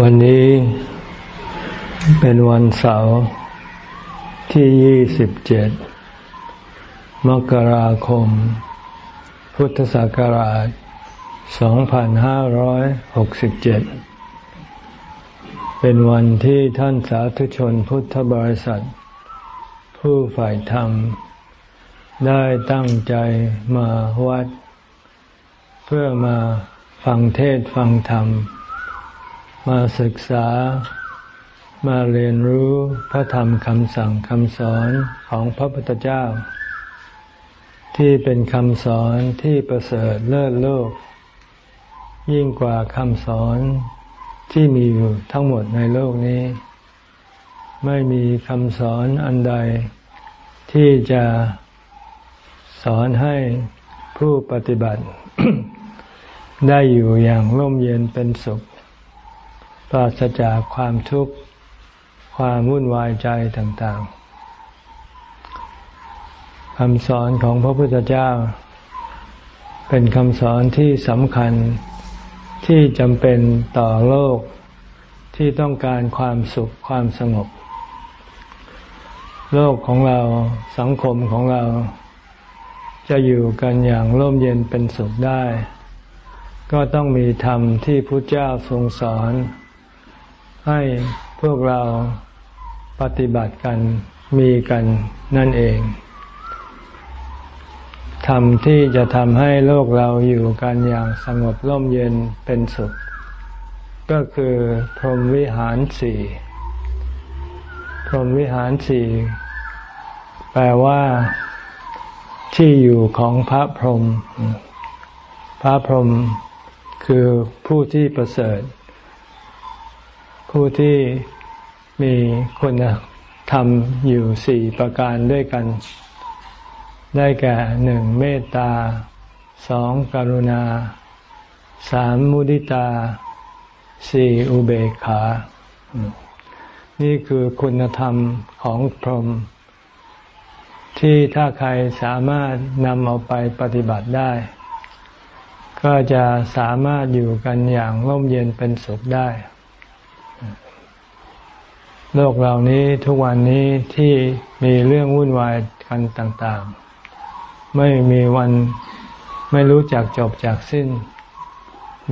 วันนี้เป็นวันเสาร์ที่ยี่สิบเจ็ดมกราคม พุทธศักราชสองพันห้าร้อยหกสิบเจ็ดเป็นวันที่ท่านสาธุชนพุทธบริษัท ผู้ฝ่ายธรรม ได้ตั้งใจมาวัดเพื่อมาฟังเทศฟังธรรม มาศึกษา มาเรียนรู้พระธรรมคำสั่งคำสอนของพระพุทธเจ้า ที่เป็นคำสอนที่ประเสริฐเลิศโลก ยิ่งกว่าคำสอนที่มีอยู่ทั้งหมดในโลกนี้ ไม่มีคำสอนอันใด ที่จะสอนให้ผู้ปฏิบัติ ได้อยู่อย่างร่มเย็นเป็นสุข ปราศจากความทุกข์ ความวุ่นวายใจต่างๆคำสอนของพระพุทธเจ้า เป็นคำสอนที่สำคัญที่จำเป็นต่อโลกที่ต้องการความสุขความสงบ โลกของเราสังคมของเรา จะอยู่กันอย่างร่มเย็นเป็นสุขได้ ก็ต้องมีธรรมที่พระเจ้าทรงสอน ให้พวกเราปฏิบัติกันมีกันนั่นเองทำที่จะทำให้โลกเราอยู่กันอย่างสงบร่มเย็นเป็นสุข ก็คือพรหมวิหารสี่พรหมวิหารสี่แปลว่าที่อยู่ของพระพรหมพระพรหม คือผู้ที่ประเสริฐ ผู้ที่มีคุณธรรมอยู่สี่ประการด้วยกัน ได้แก่หนึ่งเมตตาสองกรุณาสามมุดิตาสี่อุเบกขา นี่คือคุณธรรมของพรหมที่ถ้าใครสามารถนำเอาไปปฏิบัติได้ ก็จะสามารถอยู่กันอย่างร่มเย็นเป็นสุขได้ โลกเหล่านี้ทุกวันนี้ที่มีเรื่องวุ่นวายกันต่างๆ ไม่มีวันไม่รู้จักจบจากสิ้น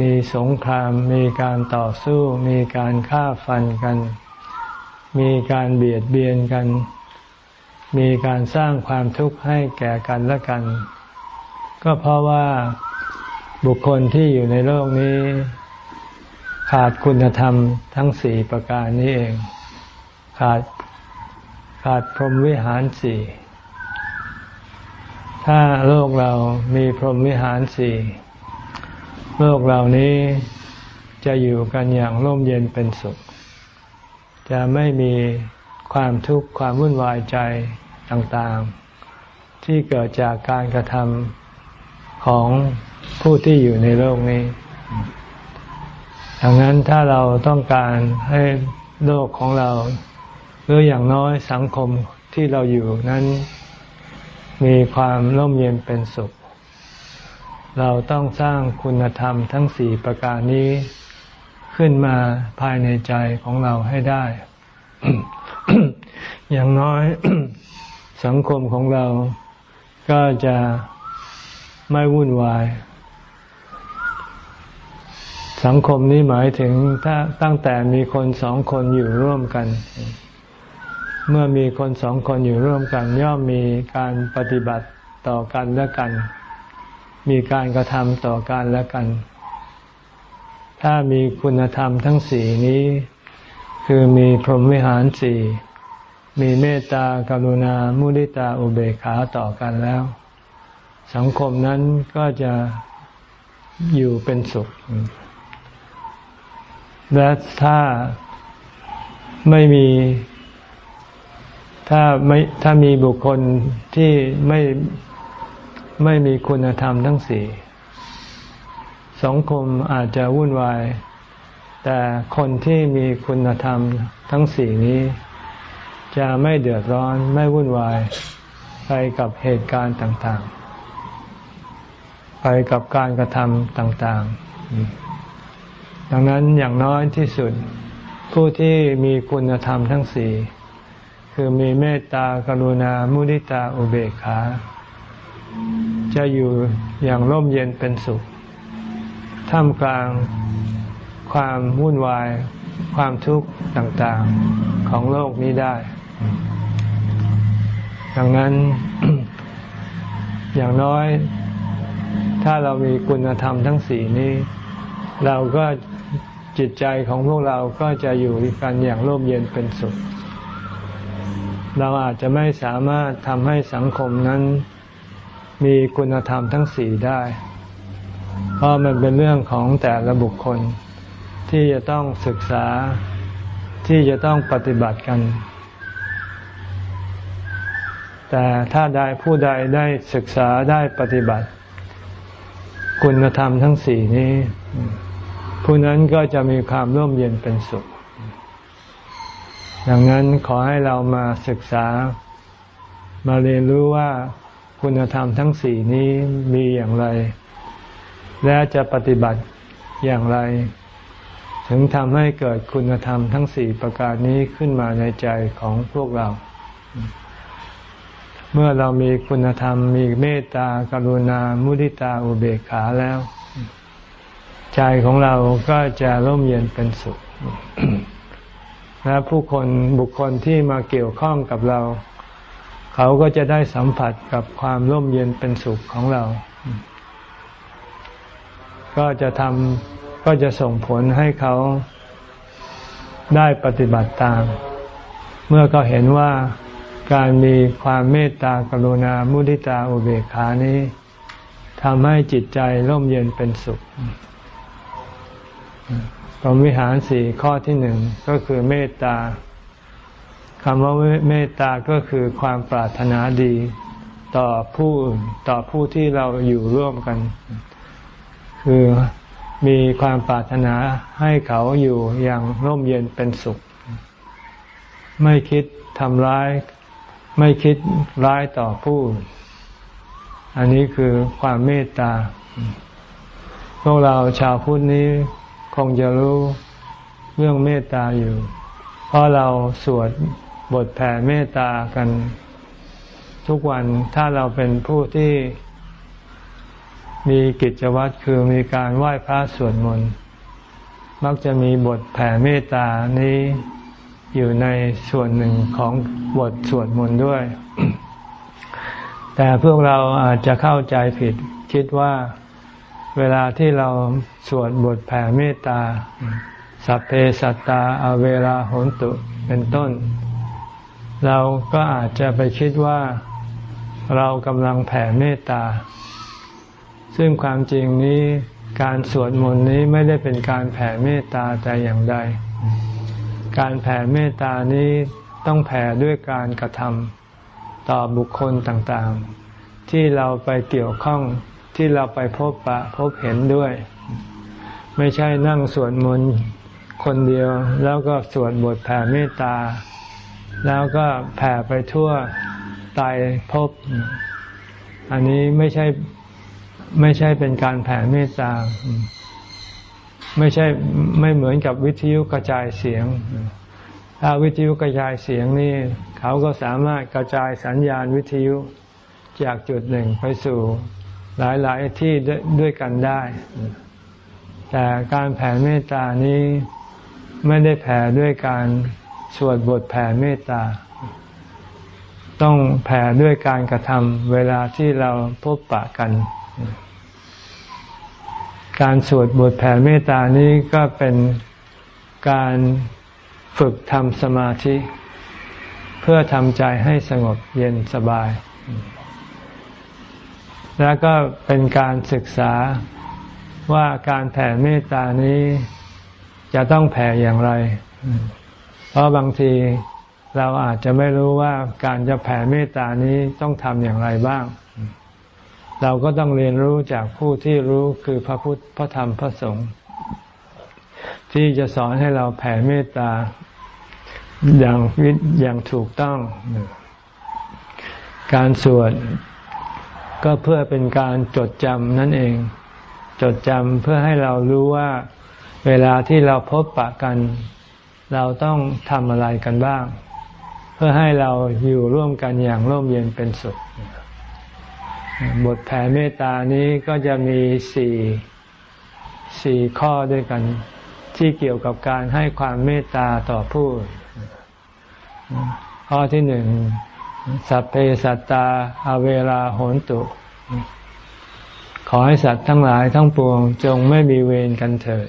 มีสงคราม มีการต่อสู้ มีการฆ่าฟันกัน มีการเบียดเบียนกัน มีการสร้างความทุกข์ให้แก่กันและกัน ก็เพราะว่า บุคคลที่อยู่ในโลกนี้ ขาดคุณธรรมทั้งสี่ประการนี้เอง ขาดขาดพรหมวิหารสี่ถ้าโลกเรามีพรหมวิหารสี่โลกเหล่านี้จะอยู่กันอย่างร่มเย็นเป็นสุข จะไม่มีความทุกข์ความวุ่นวายใจต่างๆ ที่เกิดจากการกระทำของ ผู้ที่อยู่ในโลกนี้ดังนั้นถ้าเราต้องการให้โลกของเรา หรืออย่างน้อยสังคมที่เราอยู่นั้น มีความร่มเย็นเป็นสุข เราต้องสร้างคุณธรรมทั้งสี่ประการนี้ขึ้นมาภายในใจของเราให้ได้ อย่างน้อยสังคมของเราก็จะไม่วุ่นวาย สังคมนี้หมายถึงถ้าตั้งแต่มีคนสองคนอยู่ร่วมกัน เมื่อมีคนสองคนอยู่ร่วมกัน ย่อมมีการปฏิบัติต่อกันและกัน มีการกระทำต่อกันและกัน ถ้ามีคุณธรรมทั้งสี่นี้ คือมีพรหมวิหารสี่มีเมตตากรุณา มุทิตาอุเบกขาต่อกันแล้ว สังคมนั้นก็จะอยู่เป็นสุข และถ้าไม่มีถ้าไม่ถ้ามีบุคคลที่ไม่ไม่มีคุณธรรมทั้งสี่สังคมอาจจะวุ่นวาย แต่คนที่มีคุณธรรมทั้งสี่นี้ จะไม่เดือดร้อนไม่วุ่นวาย ไปกับเหตุการณ์ต่าง ๆ ไปกับการกระทำต่าง ๆ ดังนั้นอย่างน้อยที่สุด ผู้ที่มีคุณธรรมทั้งสี่คือมีเมตตากรุณามุนิตาอุเบกขา จะอยู่อย่างร่มเย็นเป็นสุข ท่ามกลางความวุ่นวาย ความทุกข์ต่างๆของโลกนี้ได้ ดังนั้นอย่างน้อย ถ้าเรามีคุณธรรมทั้งสี่นี้ เราก็ จิตใจของพวกเราก็จะอยู่กันอย่างร่มเย็นเป็นสุข เราอาจจะไม่สามารถทำให้สังคมนั้นมีคุณธรรมทั้งสี่ได้ เพราะมันเป็นเรื่องของแต่ละบุคคล ที่จะต้องศึกษาที่จะต้องปฏิบัติกัน แต่ถ้าได้ผู้ใดได้ศึกษาได้ปฏิบัติ คุณธรรมทั้งสี่นี้ ผู้นั้นก็จะมีความร่มเย็นเป็นสุข ดังนั้นขอให้เรามาศึกษา มาเรียนรู้ว่าคุณธรรมทั้งสี่นี้มีอย่างไร และจะปฏิบัติอย่างไร ถึงทำให้เกิดคุณธรรมทั้งสี่ประการนี้ขึ้นมาในใจของพวกเรา เมื่อเรามีคุณธรรมมีเมตตากรุณา มุทิตาอุเบกขาแล้ว ใจของเราก็จะร่มเย็นเป็นสุข และผู้คนบุคคลที่มาเกี่ยวข้องกับเรา เขาก็จะได้สัมผัสกับความร่มเย็นเป็นสุขของเรา ก็จะทำก็จะส่งผลให้เขาได้ปฏิบัติตาม เมื่อเขาเห็นว่าการมีความเมตตากรุณามุทิตาอุเบกขานี้ทำให้จิตใจร่มเย็นเป็นสุข พรหมวิหารสี่ข้อที่หนึ่งก็คือเมตตาคำว่าเมตตาก็คือความปรารถนาดี ต่อผู้ต่อผู้ที่เราอยู่ร่วมกัน คือมีความปรารถนาให้เขาอยู่อย่างร่มเย็นเป็นสุข ไม่คิดทำร้าย ไม่คิดร้ายต่อผู้อันนี้คือความเมตตา พวกเราชาวพุทธนี้ คงจะรู้เรื่องเมตตาอยู่ เพราะเราสวดบทแผ่เมตตากันทุกวันถ้าเราเป็นผู้ที่มีกิจวัตรคือมีการไหว้พระสวดมนต์มักจะมีบทแผ่เมตตานี้อยู่ในส่วนหนึ่งของบทสวดมนต์ด้วย แต่พวกเราอาจจะเข้าใจผิดคิดว่า เวลาที่เราสวดบทแผ่เมตตา สัพเพสัตตาอเวลาโหนตุเป็นต้น เราก็อาจจะไปคิดว่าเรากำลังแผ่เมตตา ซึ่งความจริงนี้การสวดมนต์นี้ไม่ได้เป็นการแผ่เมตตาแต่อย่างใด การแผ่เมตตานี้ต้องแผ่ด้วยการกระทำต่อบุคคลต่างๆ ที่เราไปเกี่ยวข้อง ที่เราไปพบปะพบเห็นด้วย ไม่ใช่นั่งสวดมนต์คนเดียว แล้วก็สวดบทแผ่เมตตา แล้วก็แผ่ไปทั่วตายพบ อันนี้ไม่ใช่ไม่ใช่เป็นการแผ่เมตตา ไม่ใช่ไม่เหมือนกับวิทยุกระจายเสียง ถ้าวิทยุกระจายเสียงนี่ เขาก็สามารถกระจายสัญญาณวิทยุจากจุดหนึ่งไปสู่ หลายๆที่ด้วยกันได้ แต่การแผ่เมตตานี้ไม่ได้แผ่ด้วยการสวดบทแผ่เมตตา ต้องแผ่ด้วยการกระทำเวลาที่เราพบปะกัน การสวดบทแผ่เมตตานี้ก็เป็นการฝึกทำสมาธิ เพื่อทำใจให้สงบเย็นสบาย แล้วก็เป็นการศึกษาว่าการแผ่เมตตานี้จะต้องแผ่อย่างไร เพราะบางทีเราอาจจะไม่รู้ว่าการจะแผ่เมตตานี้ต้องทำอย่างไรบ้าง เราก็ต้องเรียนรู้จากผู้ที่รู้คือพระพุทธพระธรรมพระสงฆ์ที่จะสอนให้เราแผ่เมตตาอย่างอย่างถูกต้อง การสวด ก็เพื่อเป็นการจดจำนั่นเอง จดจำเพื่อให้เรารู้ว่าเวลาที่เราพบปะกัน เราต้องทำอะไรกันบ้าง เพื่อให้เราอยู่ร่วมกันอย่างร่มเย็นเป็นสุข บทแผ่เมตตานี้ก็จะมีสี่สี่ข้อด้วยกัน ที่เกี่ยวกับการให้ความเมตตาต่อผู้ข้อที่หนึ่ง สัพเพสัตตาอเวลาโหนตุ ขอให้สัตว์ทั้งหลายทั้งปวงจงไม่มีเวรกันเถิด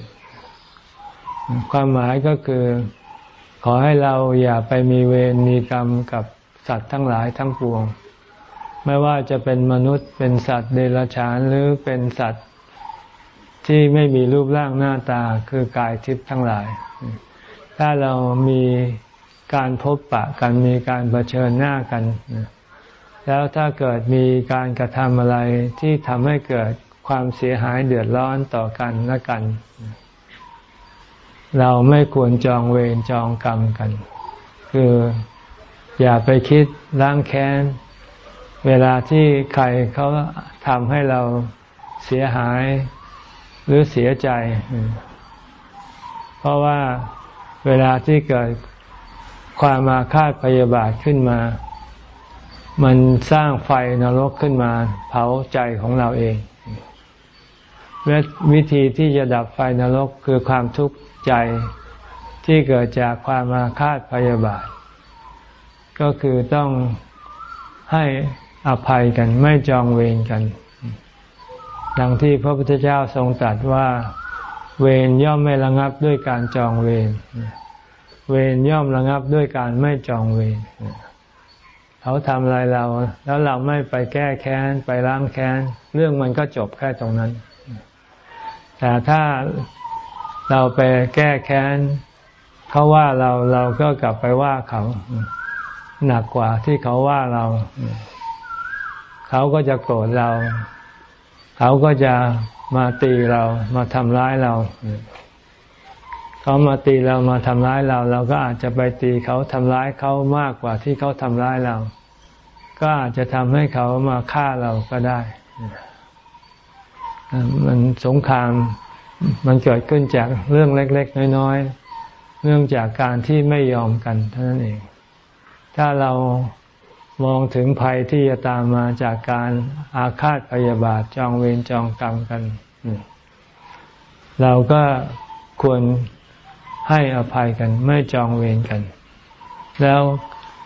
ความหมายก็คือ ขอให้เราอย่าไปมีเวรมีกรรมกับสัตว์ทั้งหลายทั้งปวง ไม่ว่าจะเป็นมนุษย์เป็นสัตว์เดรัจฉานหรือเป็นสัตว์ที่ไม่มีรูปร่างหน้าตาคือกายทิพย์ทั้งหลาย ถ้าเรามี การพบปะกันมีการเผชิญหน้ากัน แล้วถ้าเกิดมีการกระทำอะไรที่ทำให้เกิดความเสียหายเดือดร้อนต่อกันและกัน เราไม่ควรจองเวรจองกรรมกัน คืออย่าไปคิดล้างแค้น เวลาที่ใครเขาทำให้เราเสียหายหรือเสียใจ เพราะว่าเวลาที่เกิด ความมาคาดพยาบาทขึ้นมา มันสร้างไฟนรกขึ้นมาเผาใจของเราเอง วิธีที่จะดับไฟนรกคือความทุกข์ใจที่เกิดจากความมาคาดพยาบาท ก็คือต้องให้อภัยกันไม่จองเวรกัน ดังที่พระพุทธเจ้าทรงตรัสว่า เวรย่อมไม่ระงับด้วยการจองเวร เวรย่อมระงับด้วยการไม่จองเวรเขาทำอะไรเรา แล้วเราไม่ไปแก้แค้น ไปล้างแค้น เรื่องมันก็จบแค่ตรงนั้น แต่ถ้าเราไปแก้แค้นเขาว่าเราเราก็กลับไปว่าเขาหนักกว่าที่เขาว่าเรา เขาก็จะโกรธเรา เขาก็จะมาตีเรามาทำร้ายเรา เขามาตีเรามาทำร้ายเรา เราก็อาจจะไปตีเขาทำร้ายเขามากกว่าที่เขาทำร้ายเรา ก็อาจจะทำให้เขามาฆ่าเราก็ได้ มันสงครามมันเกิดขึ้นจากเรื่องเล็ก ๆ น้อยๆ เนื่องจากการที่ไม่ยอมกันเท่านั้นเอง ถ้าเรามองถึงภัยที่จะตามมาจากการอาฆาตพยาบาทจองเวรจองกรรมกัน เราก็ควร ให้อภัยกันไม่จองเวรกัน แล้ว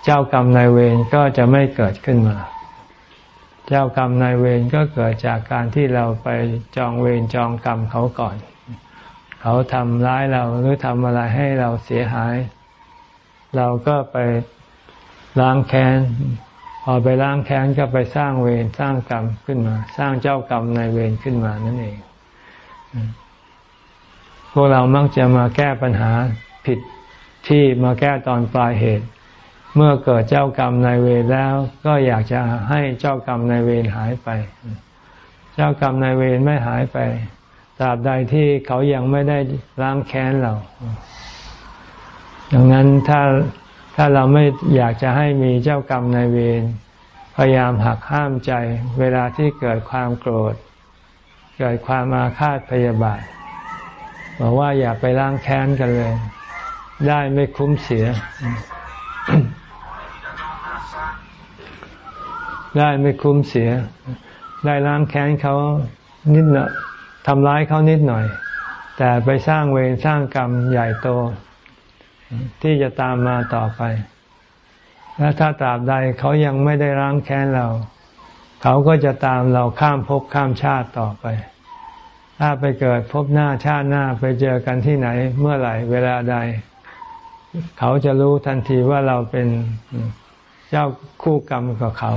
เจ้ากรรมนายเวรก็จะไม่เกิดขึ้นมา เจ้ากรรมนายเวรก็เกิดจากการที่เราไปจองเวรจองกรรมเขาก่อน เขาทำร้ายเราหรือทำอะไรให้เราเสียหาย เราก็ไปล้างแค้นพอไปล้างแค้นก็ไปสร้างเวรสร้างกรรมขึ้นมา สร้างเจ้ากรรมนายเวรขึ้นมานั่นเอง พวกเรามักจะมาแก้ปัญหาผิดที่มาแก้ตอนปลายเหตุ เมื่อเกิดเจ้ากรรมนายเวรแล้ว ก็อยากจะให้เจ้ากรรมนายเวรหายไป เจ้ากรรมนายเวรไม่หายไปตราบใดที่เขายังไม่ได้ล้างแค้นเรา ดังนั้นถ้าถ้าเราไม่อยากจะให้มีเจ้ากรรมนายเวรพยายามหักห้ามใจ เวลาที่เกิดความโกรธ เกิดความอาฆาตพยาบาท บอกว่าอย่าไปล้างแค้นกันเลย ได้ไม่คุ้มเสีย ได้ไม่คุ้มเสีย ได้ล้างแค้นเขานิดหน่อยทำร้ายเขานิดหน่อย แต่ไปสร้างเวรสร้างกรรมใหญ่โต ที่จะตามมาต่อไป และถ้าตราบใดเขายังไม่ได้ล้างแค้นเรา เขาก็จะตามเราข้ามภพข้ามชาติต่อไป ถ้าไปเกิดพบหน้าชาติหน้าไปเจอกันที่ไหนเมื่อไหร่ เวลาใด เขาจะรู้ทันทีว่าเราเป็นเจ้าคู่กรรมกับเขา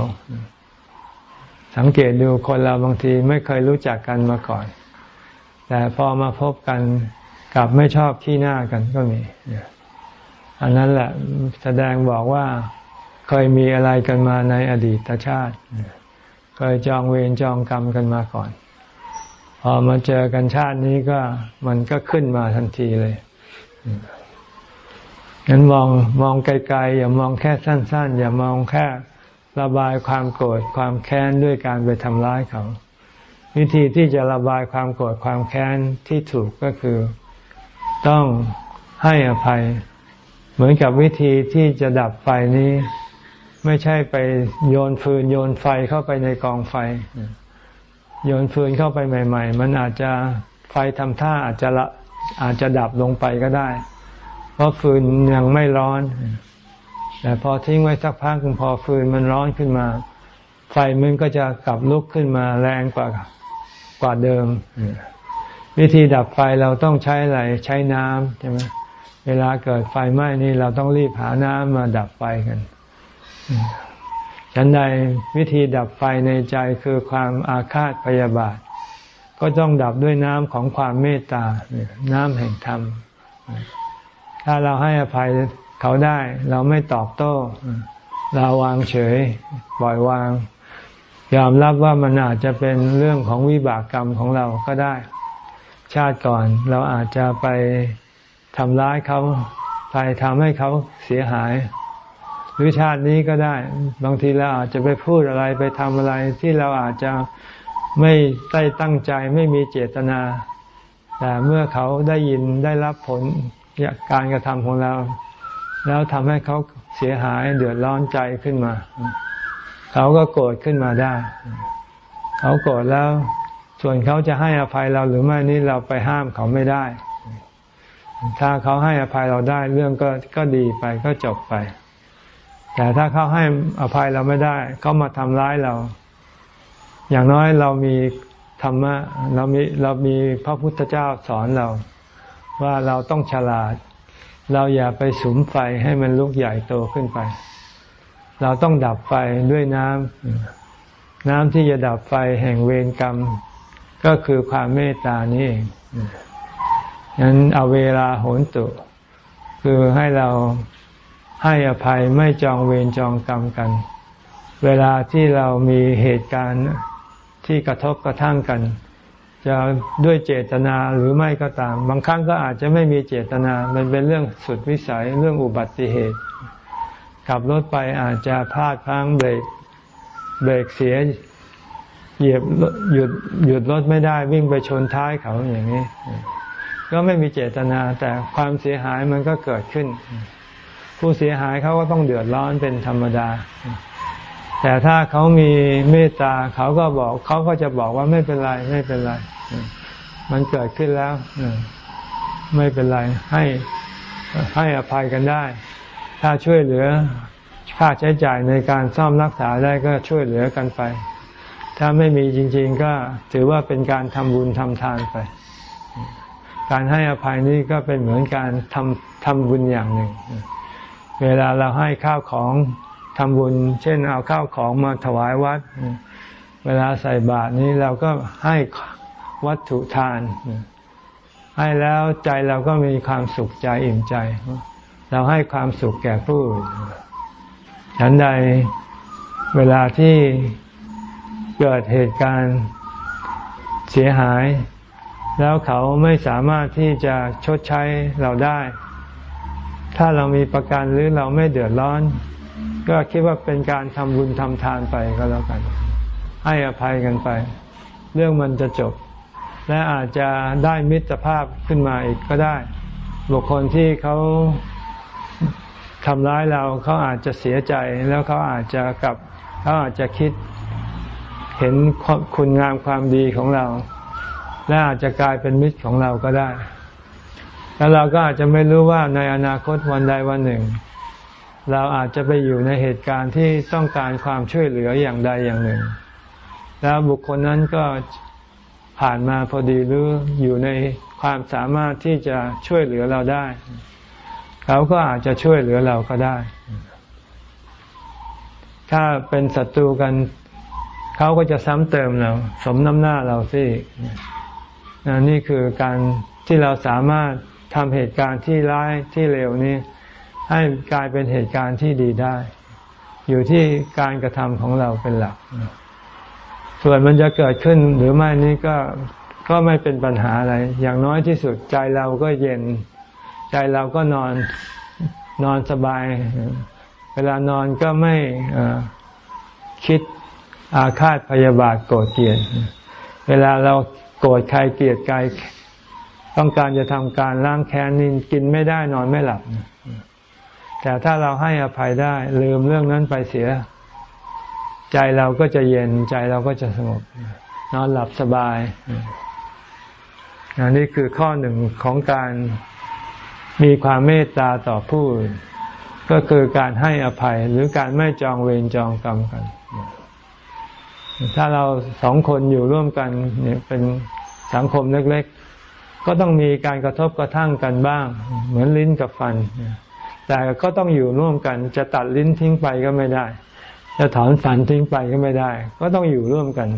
สังเกตดูคนเราบางทีไม่เคยรู้จักกันมาก่อน แต่พอมาพบกันกลับไม่ชอบขี้หน้ากันก็มี อันนั้นแหละแสดงบอกว่าเคยมีอะไรกันมาในอดีตชาติ เคยจองเวรจองกรรมกันมาก่อน พอมาเจอกันชาตินี้ก็มันก็ขึ้นมาทันทีเลยงั้นมองมองไกลๆอย่ามองแค่สั้น ๆ อย่ามองแค่ระบายความโกรธความแค้นด้วยการไปทำร้ายเขา วิธีที่จะระบายความโกรธความแค้นที่ถูกก็คือต้องให้อภัย เหมือนกับวิธีที่จะดับไฟนี้ ไม่ใช่ไปโยนฟืนโยนไฟเข้าไปในกองไฟ โยนฟืนเข้าไปใหม่ ๆ มันอาจจะไฟทำท่าอาจจะละอาจจะดับลงไปก็ได้ เพราะฟืนยังไม่ร้อน แต่พอทิ้งไว้สักพักพอฟืนมันร้อนขึ้นมา ไฟมันก็จะกลับลุกขึ้นมาแรงกว่ากว่าเดิม วิธีดับไฟเราต้องใช้อะไรใช้น้ำใช่ไหมเวลาเกิดไฟไหม้นี่เราต้องรีบหาน้ำมาดับไฟกัน ฉันใดวิธีดับไฟในใจคือความอาฆาตพยาบาท ก็ต้องดับด้วยน้ำของความเมตตา น้ำแห่งธรรม ถ้าเราให้อภัยเขาได้ เราไม่ตอบโต้ เราวางเฉยปล่อยวาง ยอมรับว่ามันอาจจะเป็นเรื่องของวิบากกรรมของเราก็ได้ ชาติก่อนเราอาจจะไปทำร้ายเขาไปทำให้เขาเสียหาย หรือชาตินี้ก็ได้ บางทีเราอาจจะไปพูดอะไรไปทำอะไรที่เราอาจจะไม่ได้ตั้งใจไม่มีเจตนา แต่เมื่อเขาได้ยินได้รับผลการกระทำของเรา แล้วทำให้เขาเสียหายเดือดร้อนใจขึ้นมา เขาก็โกรธขึ้นมาได้ เขาโกรธแล้ว ส่วนเขาจะให้อภัยเราหรือไม่นี่เราไปห้ามเขาไม่ได้ ถ้าเขาให้อภัยเราได้เรื่องก็ก็ดีไปก็จบไป แต่ถ้าเขาให้อภัยเราไม่ได้ เขามาทำร้ายเรา อย่างน้อยเรามีธรรมะเรามีเรามีพระพุทธเจ้าสอนเรา ว่าเราต้องฉลาด เราอย่าไปสุมไฟให้มันลุกใหญ่โตขึ้นไป เราต้องดับไฟด้วยน้ำน้ำที่จะดับไฟแห่งเวรกรรม ก็คือความเมตตานี่เองนั้นเอาเวลาโหนตุ คือให้เรา ให้อภัยไม่จองเวรจองกรรมกัน เวลาที่เรามีเหตุการณ์ที่กระทบกระทั่งกัน จะด้วยเจตนาหรือไม่ก็ตาม บางครั้งก็อาจจะไม่มีเจตนา มันเป็นเรื่องสุดวิสัยเรื่องอุบัติเหตุขับรถไปอาจจะพลาดพังเบรกเบรกเสียเหยียบหยุดหยุดรถไม่ได้วิ่งไปชนท้ายเขาอย่างนี้ ก็ไม่มีเจตนาแต่ความเสียหายมันก็เกิดขึ้น ผู้เสียหายเขาก็ต้องเดือดร้อนเป็นธรรมดา แต่ถ้าเขามีเมตตาเขาก็บอกเขาก็จะบอกว่าไม่เป็นไรไม่เป็นไร มันเกิดขึ้นแล้วไม่เป็นไรให้ให้อภัยกันได้ ถ้าช่วยเหลือค่าใช้จ่ายในการซ่อมรักษาได้ก็ช่วยเหลือกันไป ถ้าไม่มีจริง ๆ ก็ถือว่าเป็นการทำบุญทำทานไป การให้อภัยนี่ก็เป็นเหมือนการทำทำบุญอย่างหนึ่ง เวลาเราให้ข้าวของทำบุญ เช่นเอาข้าวของมาถวายวัด เวลาใส่บาตรนี้เราก็ให้วัตถุทาน ให้แล้วใจเราก็มีความสุขใจอิ่มใจ เราให้ความสุขแก่ผู้อื่นฉันใดเวลาที่เกิดเหตุการณ์เสียหาย แล้วเขาไม่สามารถที่จะชดใช้เราได้ ถ้าเรามีประกันหรือเราไม่เดือดร้อน ก็คิดว่าเป็นการทำบุญทำทานไปก็แล้วกัน ให้อภัยกันไป เรื่องมันจะจบ และอาจจะได้มิตรภาพขึ้นมาอีกก็ได้ บุคคลที่เขาทำร้ายเราเขาอาจจะเสียใจแล้วเขาอาจจะกลับเขาอาจจะคิดเห็นคุณงามความดีของเรา และอาจจะกลายเป็นมิตรของเราก็ได้ แล้วเราก็อาจจะไม่รู้ว่าในอนาคตวันใดวันหนึ่ง เราอาจจะไปอยู่ในเหตุการณ์ที่ต้องการความช่วยเหลืออย่างใดอย่างหนึ่ง แล้วบุคคลนั้นก็ผ่านมาพอดีหรืออยู่ในความสามารถที่จะช่วยเหลือเราได้ เขาก็อาจจะช่วยเหลือเราก็ได้ ถ้าเป็นศัตรูกัน เขาก็จะซ้ำเติมเรา สมน้ำหน้าเราสินี่คือการที่เราสามารถ ทำเหตุการณ์ที่ร้ายที่เลวนี้ ให้กลายเป็นเหตุการณ์ที่ดีได้ อยู่ที่การกระทำของเราเป็นหลัก ส่วนมันจะเกิดขึ้นหรือไม่นี่ก็ก็ไม่เป็นปัญหาอะไร อย่างน้อยที่สุดใจเราก็เย็น ใจเราก็นอนนอนสบาย เวลานอนก็ไม่คิดอาฆาตพยาบาทโกรธเกลียด เวลาเราโกรธใครเกลียดใคร ต้องการจะทำการล้างแค้นนี่กินไม่ได้นอนไม่หลับ แต่ถ้าเราให้อภัยได้ ลืมเรื่องนั้นไปเสีย ใจเราก็จะเย็นใจเราก็จะสงบ นอนหลับสบายอันนี้คือข้อหนึ่งของการมีความเมตตาต่อผู้อื่นก็คือการให้อภัยหรือการไม่จองเวรจองกรรมกัน ถ้าเราสองคนอยู่ร่วมกันเนี่ยเป็นสังคมเล็ก ก็ต้องมีการกระทบกระทั่งกันบ้าง เหมือนลิ้นกับฟัน แต่ก็ต้องอยู่ร่วมกัน จะตัดลิ้นทิ้งไปก็ไม่ได้ จะถอนฟันทิ้งไปก็ไม่ได้ ก็ต้องอยู่ร่วมกัน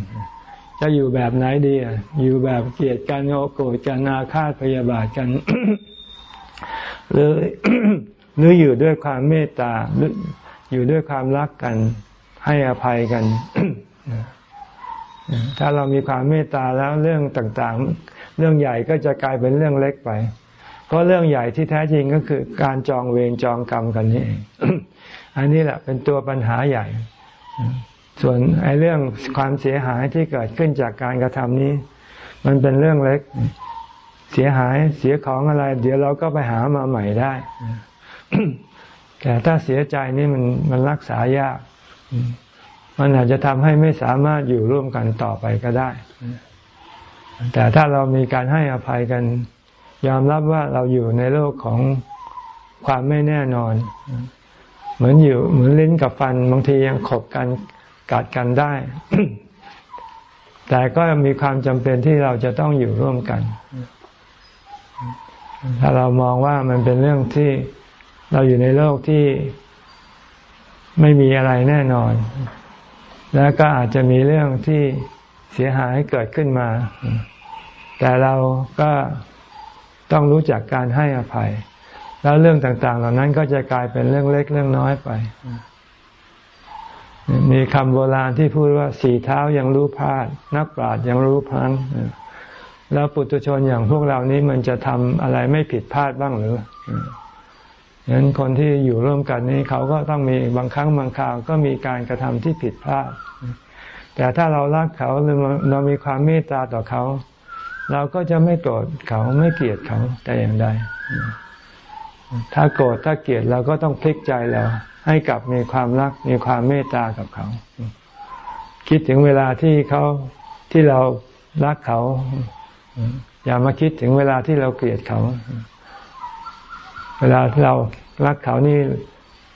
จะอยู่แบบไหนดีอยู่แบบเกลียดกันโกรธกันอาฆาตพยาบาทกัน หรือหรืออยู่ด้วยความเมตตาอยู่ด้วยความรักกัน ให้อภัยกัน ถ้าเรามีความเมตตาแล้วเรื่องต่างๆ เรื่องใหญ่ก็จะกลายเป็นเรื่องเล็กไป เพราะเรื่องใหญ่ที่แท้จริงก็คือการจองเวรจองกรรมกันนี่เองอันนี้แหละเป็นตัวปัญหาใหญ่ ส่วนไอ้เรื่องความเสียหายที่เกิดขึ้นจากการกระทำนี้ มันเป็นเรื่องเล็ก เสียหายเสียของอะไร เดี๋ยวเราก็ไปหามาใหม่ได้แต่ถ้าเสียใจนี่มันมันรักษายาก มันอาจจะทำให้ไม่สามารถอยู่ร่วมกันต่อไปก็ได้ แต่ถ้าเรามีการให้อภัยกัน ยอมรับว่าเราอยู่ในโลกของความไม่แน่นอน เหมือนอยู่เหมือนลิ้นกับฟันบางทียังขบกันกัดกันได้ แต่ก็มีความจำเป็นที่เราจะต้องอยู่ร่วมกัน ถ้าเรามองว่ามันเป็นเรื่องที่เราอยู่ในโลกที่ไม่มีอะไรแน่นอน แล้วก็อาจจะมีเรื่องที่ เสียหายเกิดขึ้นมา แต่เราก็ต้องรู้จักการให้อภัย แล้วเรื่องต่าง ๆ เหล่านั้นก็จะกลายเป็นเรื่องเล็กเรื่องน้อยไป มีคำโบราณที่พูดว่าสี่เท้ายังรู้พลาด นักปราชญ์ยังรู้พังแล้วปุถุชนอย่างพวกเรานี้มันจะทำอะไรไม่ผิดพลาดบ้างหรือฉะนั้นคนที่อยู่ร่วมกันนี้เขาก็ต้องมีบางครั้งบางคราวก็มีการกระทำที่ผิดพลาด แต่ถ้าเรารักเขาหรือเรามีความเมตตาต่อเขา เราก็จะไม่โกรธเขาไม่เกลียดเขาแต่อย่างใดถ้าโกรธถ้าเกลียดเราก็ต้องพลิกใจเราให้กลับมีความรักมีความเมตตากับเขา คิดถึงเวลาที่เขาที่เรารักเขา อย่ามาคิดถึงเวลาที่เราเกลียดเขา เวลาที่เรารักเขานี่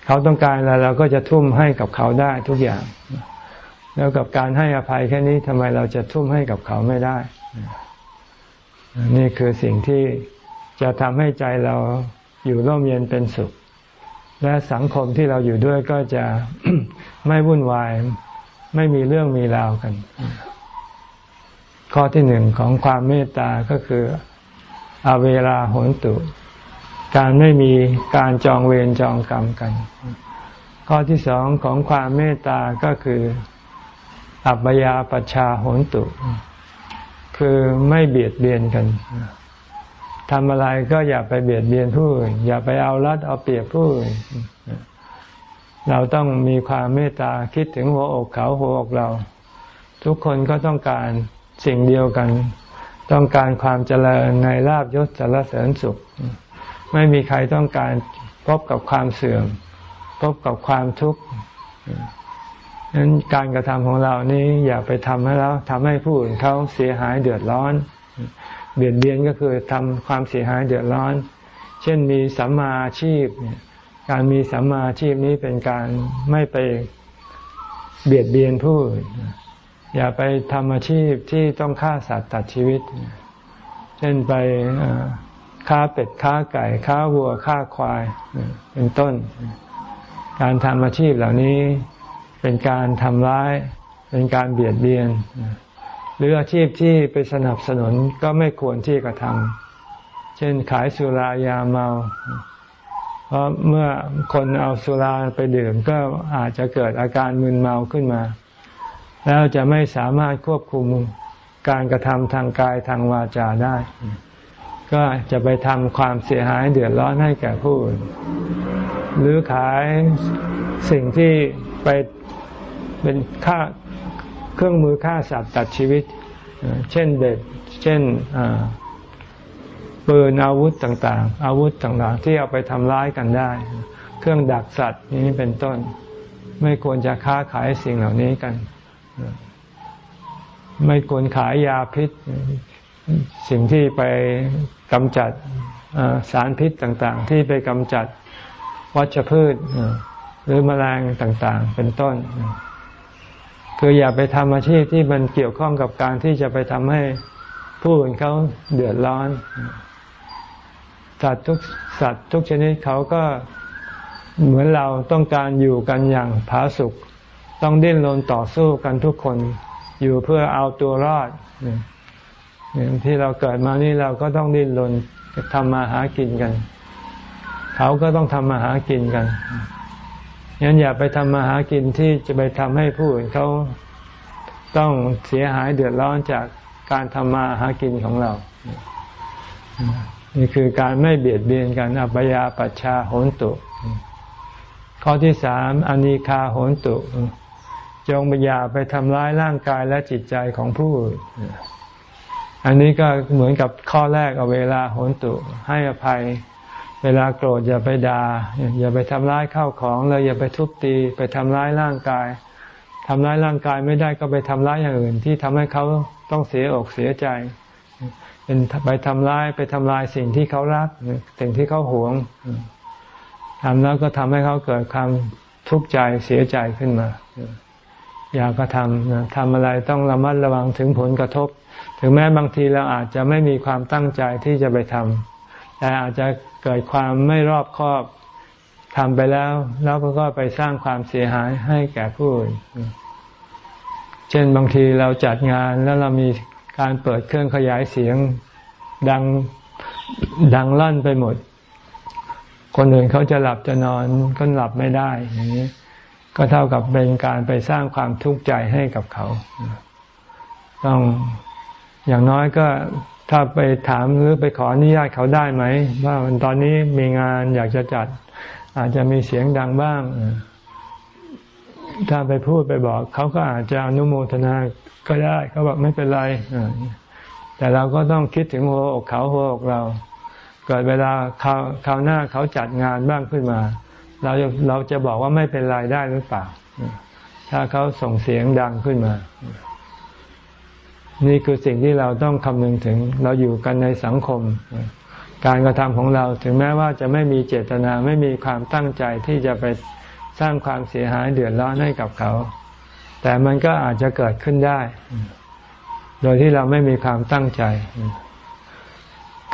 เขาต้องการอะไรเราก็จะทุ่มให้กับเขาได้ทุกอย่าง แล้วกับการให้อภัยแค่นี้ทำไมเราจะทุ่มให้กับเขาไม่ได้ นี่คือสิ่งที่จะทำให้ใจเราอยู่ร่มเย็นเป็นสุข และสังคมที่เราอยู่ด้วยก็จะไม่วุ่นวาย ไม่มีเรื่องมีราวกัน ข้อที่หนึ่งของความเมตตาก็คืออเวลาโหนตุ การไม่มีการจองเวรจองกรรมกัน ข้อที่สองของความเมตตาก็คือ อัปยาปชาโหนตุ คือไม่เบียดเบียนกันทำอะไรก็อย่าไปเบียดเบียนผู้อื่นอย่าไปเอารัดเอาเปรียบผู้อื่นเราต้องมีความเมตตาคิดถึงหัวอกเขาหัวอกเรา ทุกคนก็ต้องการสิ่งเดียวกัน ต้องการความเจริญในลาบยศสารเสริญสุข ไม่มีใครต้องการพบกับความเสื่อม พบกับความทุกข์ นั้นการกระทำของเรานี้อย่าไปทำให้แล้วทำให้ผู้อื่นเขาเสียหายเดือดร้อน เบียดเบียนก็คือทำความเสียหายเดือดร้อน เช่นมีสัมมาอาชีพ การมีสัมมาอาชีพนี้เป็นการไม่ไปเบียดเบียนผู้อื่นอย่าไปทำอาชีพที่ต้องฆ่าสัตว์ตัดชีวิต เช่นไปฆ่าเป็ดฆ่าไก่ฆ่าวัวฆ่าควายเป็นต้น การทำอาชีพเหล่านี้ เป็นการทำร้าย เป็นการเบียดเบียน หรืออาชีพที่ไปสนับสนุนก็ไม่ควรที่กระทำเช่นขายสุรายาเมา เพราะเมื่อคนเอาสุราไปดื่มก็อาจจะเกิดอาการมึนเมาขึ้นมา แล้วจะไม่สามารถควบคุมการกระทำทางกายทางวาจาได้ ก็จะไปทำความเสียหายเดือดร้อนให้แก่ผู้อื่นหรือขายสิ่งที่ ไปเป็นค่าเครื่องมือฆ่าสัตว์ตัดชีวิต เช่นเด็ดเช่นปืนอาวุธต่างๆ อาวุธต่างๆ ที่เอาไปทำร้ายกันได้ เครื่องดักสัตว์นี้เป็นต้น ไม่ควรจะค้าขายสิ่งเหล่านี้กัน ไม่ควรขายยาพิษ สิ่งที่ไปกำจัดสารพิษต่างๆ ที่ไปกำจัดวัชพืช หรือแมลงต่างๆ เป็นต้น คืออย่าไปทำอาชีพที่มันเกี่ยวข้องกับการที่จะไปทำให้ผู้อื่นเขาเดือดร้อน สัตว์ทุกสัตว์ทุกชนิดเขาก็เหมือนเราต้องการอยู่กันอย่างผาสุกต้องดิ้นรนต่อสู้กันทุกคน อยู่เพื่อเอาตัวรอดที่เราเกิดมานี่เราก็ต้องดิ้นรนทำมาหากินกัน เขาก็ต้องทำมาหากินกัน งั้นอย่าไปทำมาหากินที่จะไปทำให้ผู้อื่นเขาต้องเสียหายเดือดร้อนจากการทำมาหากินของเรา นี่คือการไม่เบียดเบียนกันอัปยาปัชชาโหนตุ ข้อที่สามอนิคาโหนตุ จงอย่าไปทำร้ายร่างกายและจิตใจของผู้อื่นอันนี้ก็เหมือนกับข้อแรกเอาเวลาโหนตุให้อภัย เวลาโกรธอย่าไปดา่าอย่าไปทำร้ายข้าวของเลยอย่าไปทุบตี ไปทำร้ายร่างกายทำร้ายร่างกายไม่ได้ก็ไปทำร้ายอย่างอื่น ที่ทำให้เขาต้องเสียอกเสียใจ เป็นไปทำร้ายไปทำลายสิ่งที่เขารักสิ่งที่เขาหวงทำแล้วก็ทำให้เขาเกิดความทุกข์ใจเสียใจขึ้นมา อย่ากก็ทำทำอะไรต้องระมัดระวังถึงผลกระทบ ถึงแม้บางทีเราอาจจะไม่มีความตั้งใจที่จะไปทำแต่อาจจะ เกิดความไม่รอบคอบทำไปแล้ว แล้วก็ไปสร้างความเสียหายให้แก่ผู้อื่น เช่นบางทีเราจัดงานแล้วเรามีการเปิดเครื่องขยายเสียงดังดังลั่นไปหมด คนอื่นเขาจะหลับจะนอนก็หลับไม่ได้อย่างนี้ก็เท่ากับเป็นการไปสร้างความทุกข์ใจให้กับเขา ต้องอย่างน้อยก็ ถ้าไปถามหรือไปขออนุญาตเขาได้ไหม ว่าตอนนี้มีงานอยากจะจัด อาจจะมีเสียงดังบ้าง ถ้าไปพูดไปบอก เขาก็อาจจะอนุโมทนาก็ได้เขาบอกไม่เป็นไรแต่เราก็ต้องคิดถึงหัวอกเขาหัวอกเราเกิดเวลาคราวคราหน้าเขาจัดงานบ้างขึ้นมา เราเราจะบอกว่าไม่เป็นไรได้หรือเปล่า ถ้าเขาส่งเสียงดังขึ้นมา นี่คือสิ่งที่เราต้องคำนึงถึง เราอยู่กันในสังคม การกระทำของเราถึงแม้ว่าจะไม่มีเจตนาไม่มีความตั้งใจที่จะไปสร้างความเสียหายเดือดร้อนให้กับเขา แต่มันก็อาจจะเกิดขึ้นได้ โดยที่เราไม่มีความตั้งใจ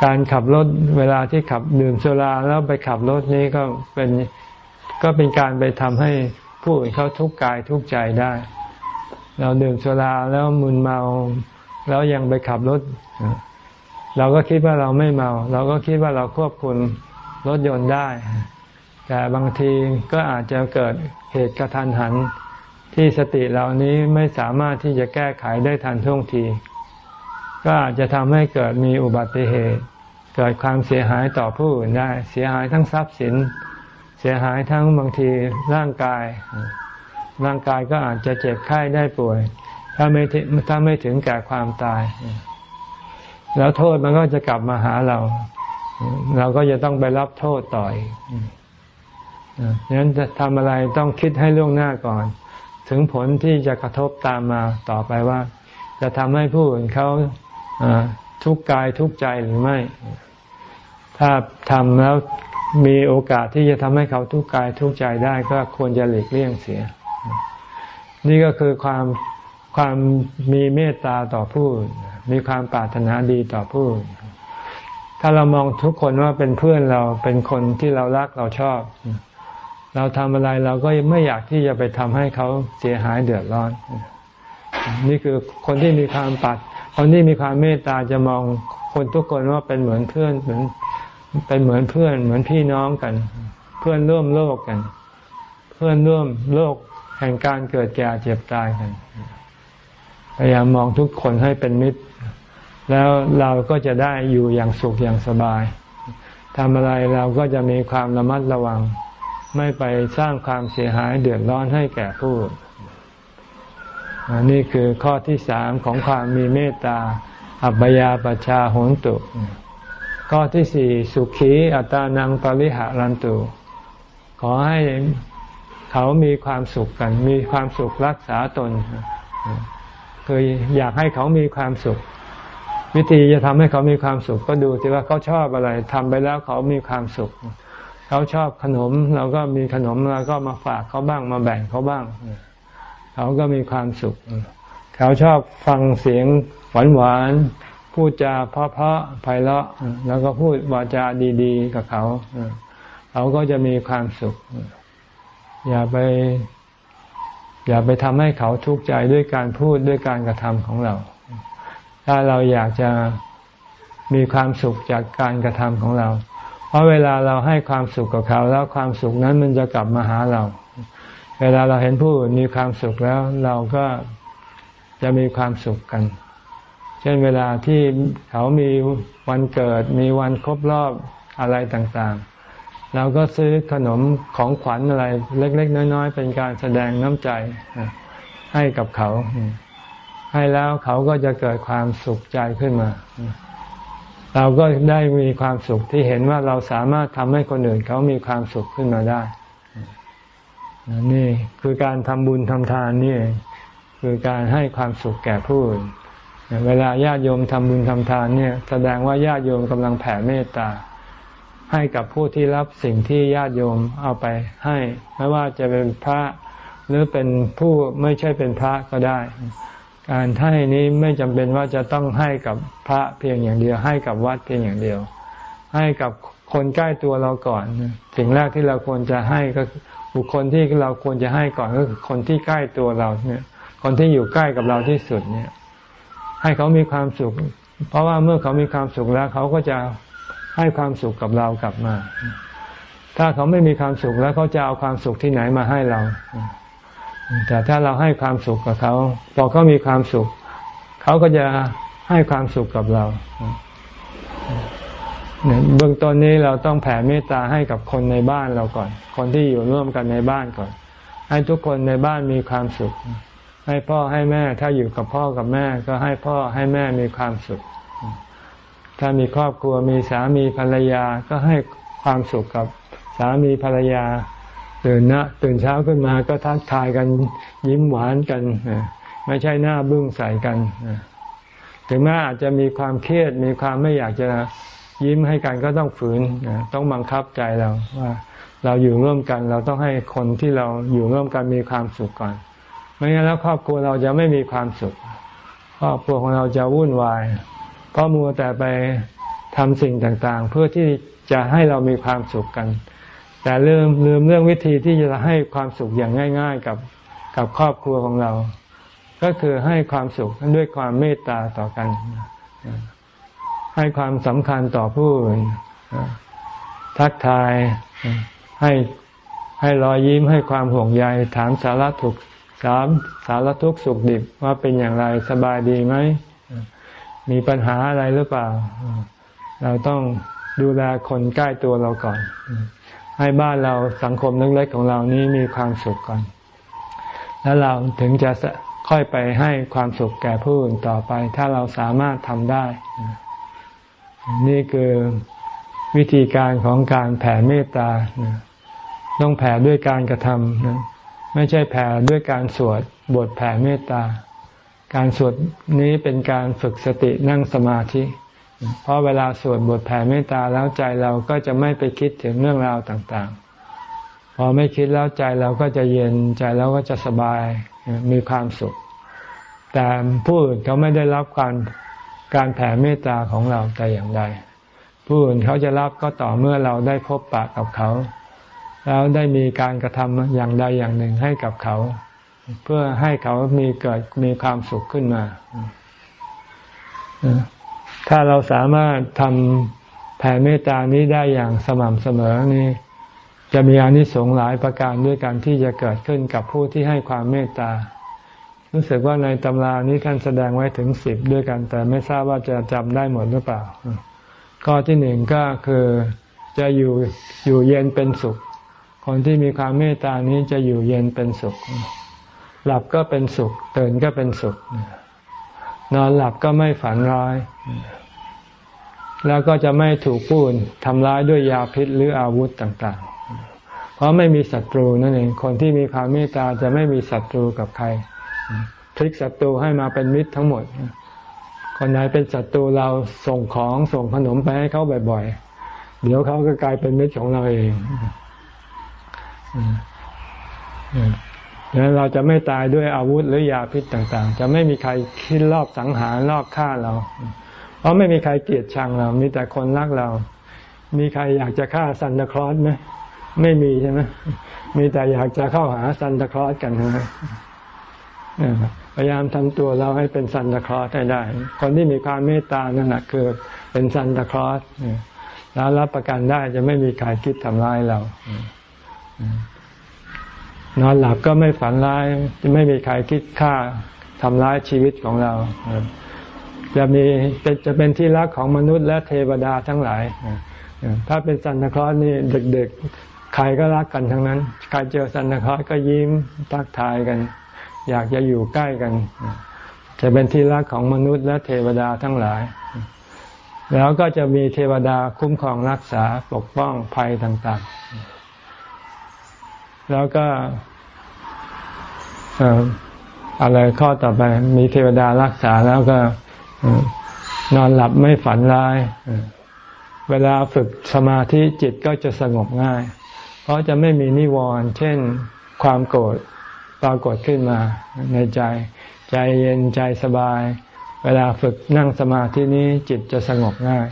การขับรถเวลาที่ขับดื่มสุราแล้วไปขับรถนี้ก็เป็นก็เป็นการไปทำให้ผู้อื่นเขาทุกข์กายทุกข์ใจได้ เราดื่มสุราแล้วมึนเมา แล้วยังไปขับรถ เราก็คิดว่าเราไม่เมา เราก็คิดว่าเราควบคุมรถยนต์ได้ แต่บางทีก็อาจจะเกิดเหตุกระทันหัน ที่สติเหล่านี้ไม่สามารถที่จะแก้ไขได้ทันท่วงที ก็อาจจะทำให้เกิดมีอุบัติเหตุ เกิดความเสียหายต่อผู้อื่นได้ เสียหายทั้งทรัพย์สิน เสียหายทั้งบางทีร่างกาย ร่างกายก็อาจจะเจ็บไข้ได้ป่วย ถ้าไม่ถ้าไม่ถึงแก่ความตาย แล้วโทษมันก็จะกลับมาหาเรา เราก็จะต้องไปรับโทษต่อยดังนั้นจะทำอะไรต้องคิดให้ล่วงหน้าก่อน ถึงผลที่จะกระทบตามมาต่อไปว่า จะทำให้ผู้อื่นเขาทุกข์กายทุกข์ใจหรือไม่ ถ้าทำแล้วมีโอกาสที่จะทำให้เขาทุกข์กายทุกข์ใจได้ก็ควรจะหลีกเลี่ยงเสีย นี่ก็คือความ ความมีเมตตาต่อผู้ มีความปรารถนาดีต่อผู้ ถ้าเรามองทุกคนว่าเป็นเพื่อนเราเป็นคนที่เรารักเราชอบ เราทำอะไรเราก็ไม่อยากที่จะไปทำให้เขาเสียหายเดือดร้อน นี่คือคนที่มีความปัดคนที่มีความเมตตาจะมองคนทุกคนว่าเป็นเหมือนเพื่อนเหมือนเป็นเหมือนเพื่อน เหมือนพี่น้องกัน เพื่อนร่วมโลกกัน เพื่อนร่วมโลกแห่งการเกิดแก่เจ็บตายกัน พยายามมองทุกคนให้เป็นมิตร แล้วเราก็จะได้อยู่อย่างสุขอย่างสบายทำอะไรเราก็จะมีความระมัดระวัง ไม่ไปสร้างความเสียหายเดือดร้อนให้แก่ผู้นี่คือข้อที่สามของความมีเมตตา อัปยาปชาโหนตุ ข้อที่สี่สุขีอัตานังปริหารันตุ ขอให้เขามีความสุขกัน มีความสุขรักษาตน คืออยากให้เขามีความสุข วิธีจะทำให้เขามีความสุข ก็ดูสิว่าเขาชอบอะไรทำไปแล้วเขามีความสุข เขาชอบขนม เราก็มีขนมเราก็มาฝากเขาบ้างมาแบ่งเขาบ้าง เขาก็มีความสุข เขาชอบฟังเสียงหวานหวานพูดจาเพราะๆไพเราะแล้วก็พูดวาจาดีๆ กับเขา เขาก็จะมีความสุข อย่าไป อย่าไปทำให้เขาทุกข์ใจด้วยการพูดด้วยการกระทำของเรา ถ้าเราอยากจะมีความสุขจากการกระทำของเรา เพราะเวลาเราให้ความสุขกับเขา แล้วความสุขนั้นมันจะกลับมาหาเรา เวลาเราเห็นผู้อื่นมีความสุขแล้วเราก็จะมีความสุขกัน เช่นเวลาที่เขามีวันเกิด มีวันครบรอบอะไรต่างๆ เราก็ซื้อขนมของขวัญอะไร เล็ก ๆ น้อย ๆ เป็นการแสดงน้ำใจให้กับเขา ให้แล้วเขาก็จะเกิดความสุขใจขึ้นมา เราก็ได้มีความสุขที่เห็นว่าเราสามารถทำให้คนอื่นเขามีความสุขขึ้นมาได้นี่คือการทำบุญทำทานนี่คือการให้ความสุขแก่ผู้อื่นเวลาญาติโยมทำบุญทำทานเนี่ย แสดงว่าญาติโยมกำลังแผ่เมตตา ให้กับผู้ที่รับสิ่งที่ญาติโยมเอาไปให้ ไม่ว่าจะเป็นพระหรือเป็นผู้ไม่ใช่เป็นพระก็ได้ การให้นี้ไม่จำเป็นว่าจะต้องให้กับพระเพียงอย่างเดียว ให้กับวัดเพียงอย่างเดียว ให้กับคนใกล้ตัวเราก่อน สิ่งแรกที่เราควรจะให้ก็บุคคลที่เราควรจะให้ก่อนก็คือคนที่ใกล้ตัวเราเนี่ย คนที่อยู่ใกล้กับเราที่สุดเนี่ย ให้เขามีความสุข เพราะว่าเมื่อเขามีความสุขแล้วเขาก็จะ ให้ความสุขกับเรากลับมา ถ้าเขาไม่มีความสุขแล้วเขาจะเอาความสุขที่ไหนมาให้เรา แต่ถ้าเราให้ความสุขกับเขาพอเขามีความสุข เขาก็จะให้ความสุขกับเราเบื้องต้นนี้เราต้องแผ่เมตตาให้กับคนในบ้านเราก่อน คนที่อยู่ร่วมกันในบ้านก่อน ให้ทุกคนในบ้านมีความสุข ให้พ่อให้แม่ถ้าอยู่กับพ่อกับแม่ ก็ให้พ่อให้แม่มีความสุข ถ้ามีครอบครัวมีสามีภรรยาก็ให้ความสุขกับสามีภรรยาตื่นนะตื่นเช้าขึ้นมาก็ทักทายกันยิ้มหวานกันไม่ใช่หน้าบึ้งใส่กันถึงแม้อาจจะมีความเครียดมีความไม่อยากจะยิ้มให้กันก็ต้องฝืนต้องบังคับใจเราว่า เราอยู่ร่วมกัน เราต้องให้คนที่เราอยู่ร่วมกันมีความสุขก่อน ไม่งั้นแล้วครอบครัวเราจะไม่มีความสุขครอบครัวของเราจะวุ่นวาย เพราะมัวแต่ไปทำสิ่งต่างๆ เพื่อที่จะให้เรามีความสุขกัน แต่ลืมลืมเรื่องวิธีที่จะให้ความสุขอย่างง่าย ๆ กับกับครอบครัวของเรา ก็คือให้ความสุขด้วยความเมตตาต่อกัน ให้ความสำคัญต่อผู้อื่นทักทายให้ให้รอยยิ้มให้ความห่วงใยถามสาระทุกสามสารทุกสุขดิบว่าเป็นอย่างไรสบายดีไหม มีปัญหาอะไรหรือเปล่า เราต้องดูแลคนใกล้ตัวเราก่อน ให้บ้านเราสังคมเล็กๆของเรานี้มีความสุขก่อน แล้วเราถึงจะค่อยไปให้ความสุขแก่ผู้อื่นต่อไป ถ้าเราสามารถทำได้ นี่คือวิธีการของการแผ่เมตตา ต้องแผ่ด้วยการกระทำไม่ใช่แผ่ด้วยการสวดบทแผ่เมตตา การสวดนี้เป็นการฝึกสตินั่งสมาธิ เพราะเวลาสวดบทแผ่เมตตาแล้วใจเราก็จะไม่ไปคิดถึงเรื่องราวต่างๆ พอไม่คิดแล้วใจเราก็จะเย็นใจเราก็จะสบายมีความสุข แต่ผู้อื่นเขาไม่ได้รับการการแผ่เมตตาของเราแต่อย่างใด ผู้อื่นเขาจะรับก็ต่อเมื่อเราได้พบปะกับเขา แล้วได้มีการกระทำอย่างใดอย่างหนึ่งให้กับเขา เพื่อให้เขามีเกิดมีความสุขขึ้นมา ถ้าเราสามารถทำแผ่เมตตานี้ได้อย่างสม่ำเสมอนี่จะมีอนิสงส์หลายประการด้วยกันที่จะเกิดขึ้นกับผู้ที่ให้ความเมตตา รู้สึกว่าในตำรานี้ท่านแสดงไว้ถึงสิบด้วยกัน แต่ไม่ทราบว่าจะจำได้หมดหรือเปล่า ข้อที่หนึ่งก็คือจะอยู่อยู่เย็นเป็นสุข คนที่มีความเมตตานี้จะอยู่เย็นเป็นสุข หลับก็เป็นสุขตื่นก็เป็นสุข นอนหลับก็ไม่ฝันร้าย แล้วก็จะไม่ถูกผู้อื่นทำร้ายด้วยยาพิษหรืออาวุธต่างๆ เพราะไม่มีศัตรูนั่นเองคนที่มีความเมตตาจะไม่มีศัตรูกับใครพลิกศัตรูให้มาเป็นมิตรทั้งหมด คนไหนเป็นศัตรูเราส่งของส่งขนมไปให้เขาบ่อยๆ เดี๋ยวเขาก็กลายเป็นมิตรของเราเอง ดังนั้นเราจะไม่ตายด้วยอาวุธหรือยาพิษต่างๆ จะไม่มีใครคิดรอบสังหารรอบฆ่าเรา เพราะไม่มีใครเกลียดชังเรา มีแต่คนรักเรา มีใครอยากจะฆ่าซันตาคลอสไหมไม่มีใช่ไหมมีแต่อยากจะเข้าหาซันตาคลอสกันนะพยายามทำตัวเราให้เป็นซันตาคลอสให้ได้ คนที่มีความเมตตานั่นแหะคือเป็นซันตาคลอสแล้วรับประกันได้จะไม่มีใครคิดทำร้ายเรา นอนหลับก็ไม่ฝันร้ายจะไม่มีใครคิดฆ่าทำร้ายชีวิตของเรา จะมีจะเป็นที่รักของมนุษย์และเทวดาทั้งหลาย ถ้าเป็นสันตคลอสนี่เด็กๆ ใครก็รักกันทั้งนั้น ใครเจอสันตคลอสก็ยิ้มทักทายกัน อยากจะอยู่ใกล้กัน จะเป็นที่รักของมนุษย์และเทวดาทั้งหลาย แล้วก็จะมีเทวดาคุ้มครองรักษาปกป้องภัยต่างๆ แล้วก็อะไรข้อต่อไป มีเทวดารักษาแล้วก็นอนหลับไม่ฝันร้าย เวลาฝึกสมาธิจิตก็จะสงบง่าย เพราะจะไม่มีนิวรณ์เช่นความโกรธปรากฏขึ้นมาในใจ ใจเย็นใจสบาย เวลาฝึกนั่งสมาธินี้จิตจะสงบง่าย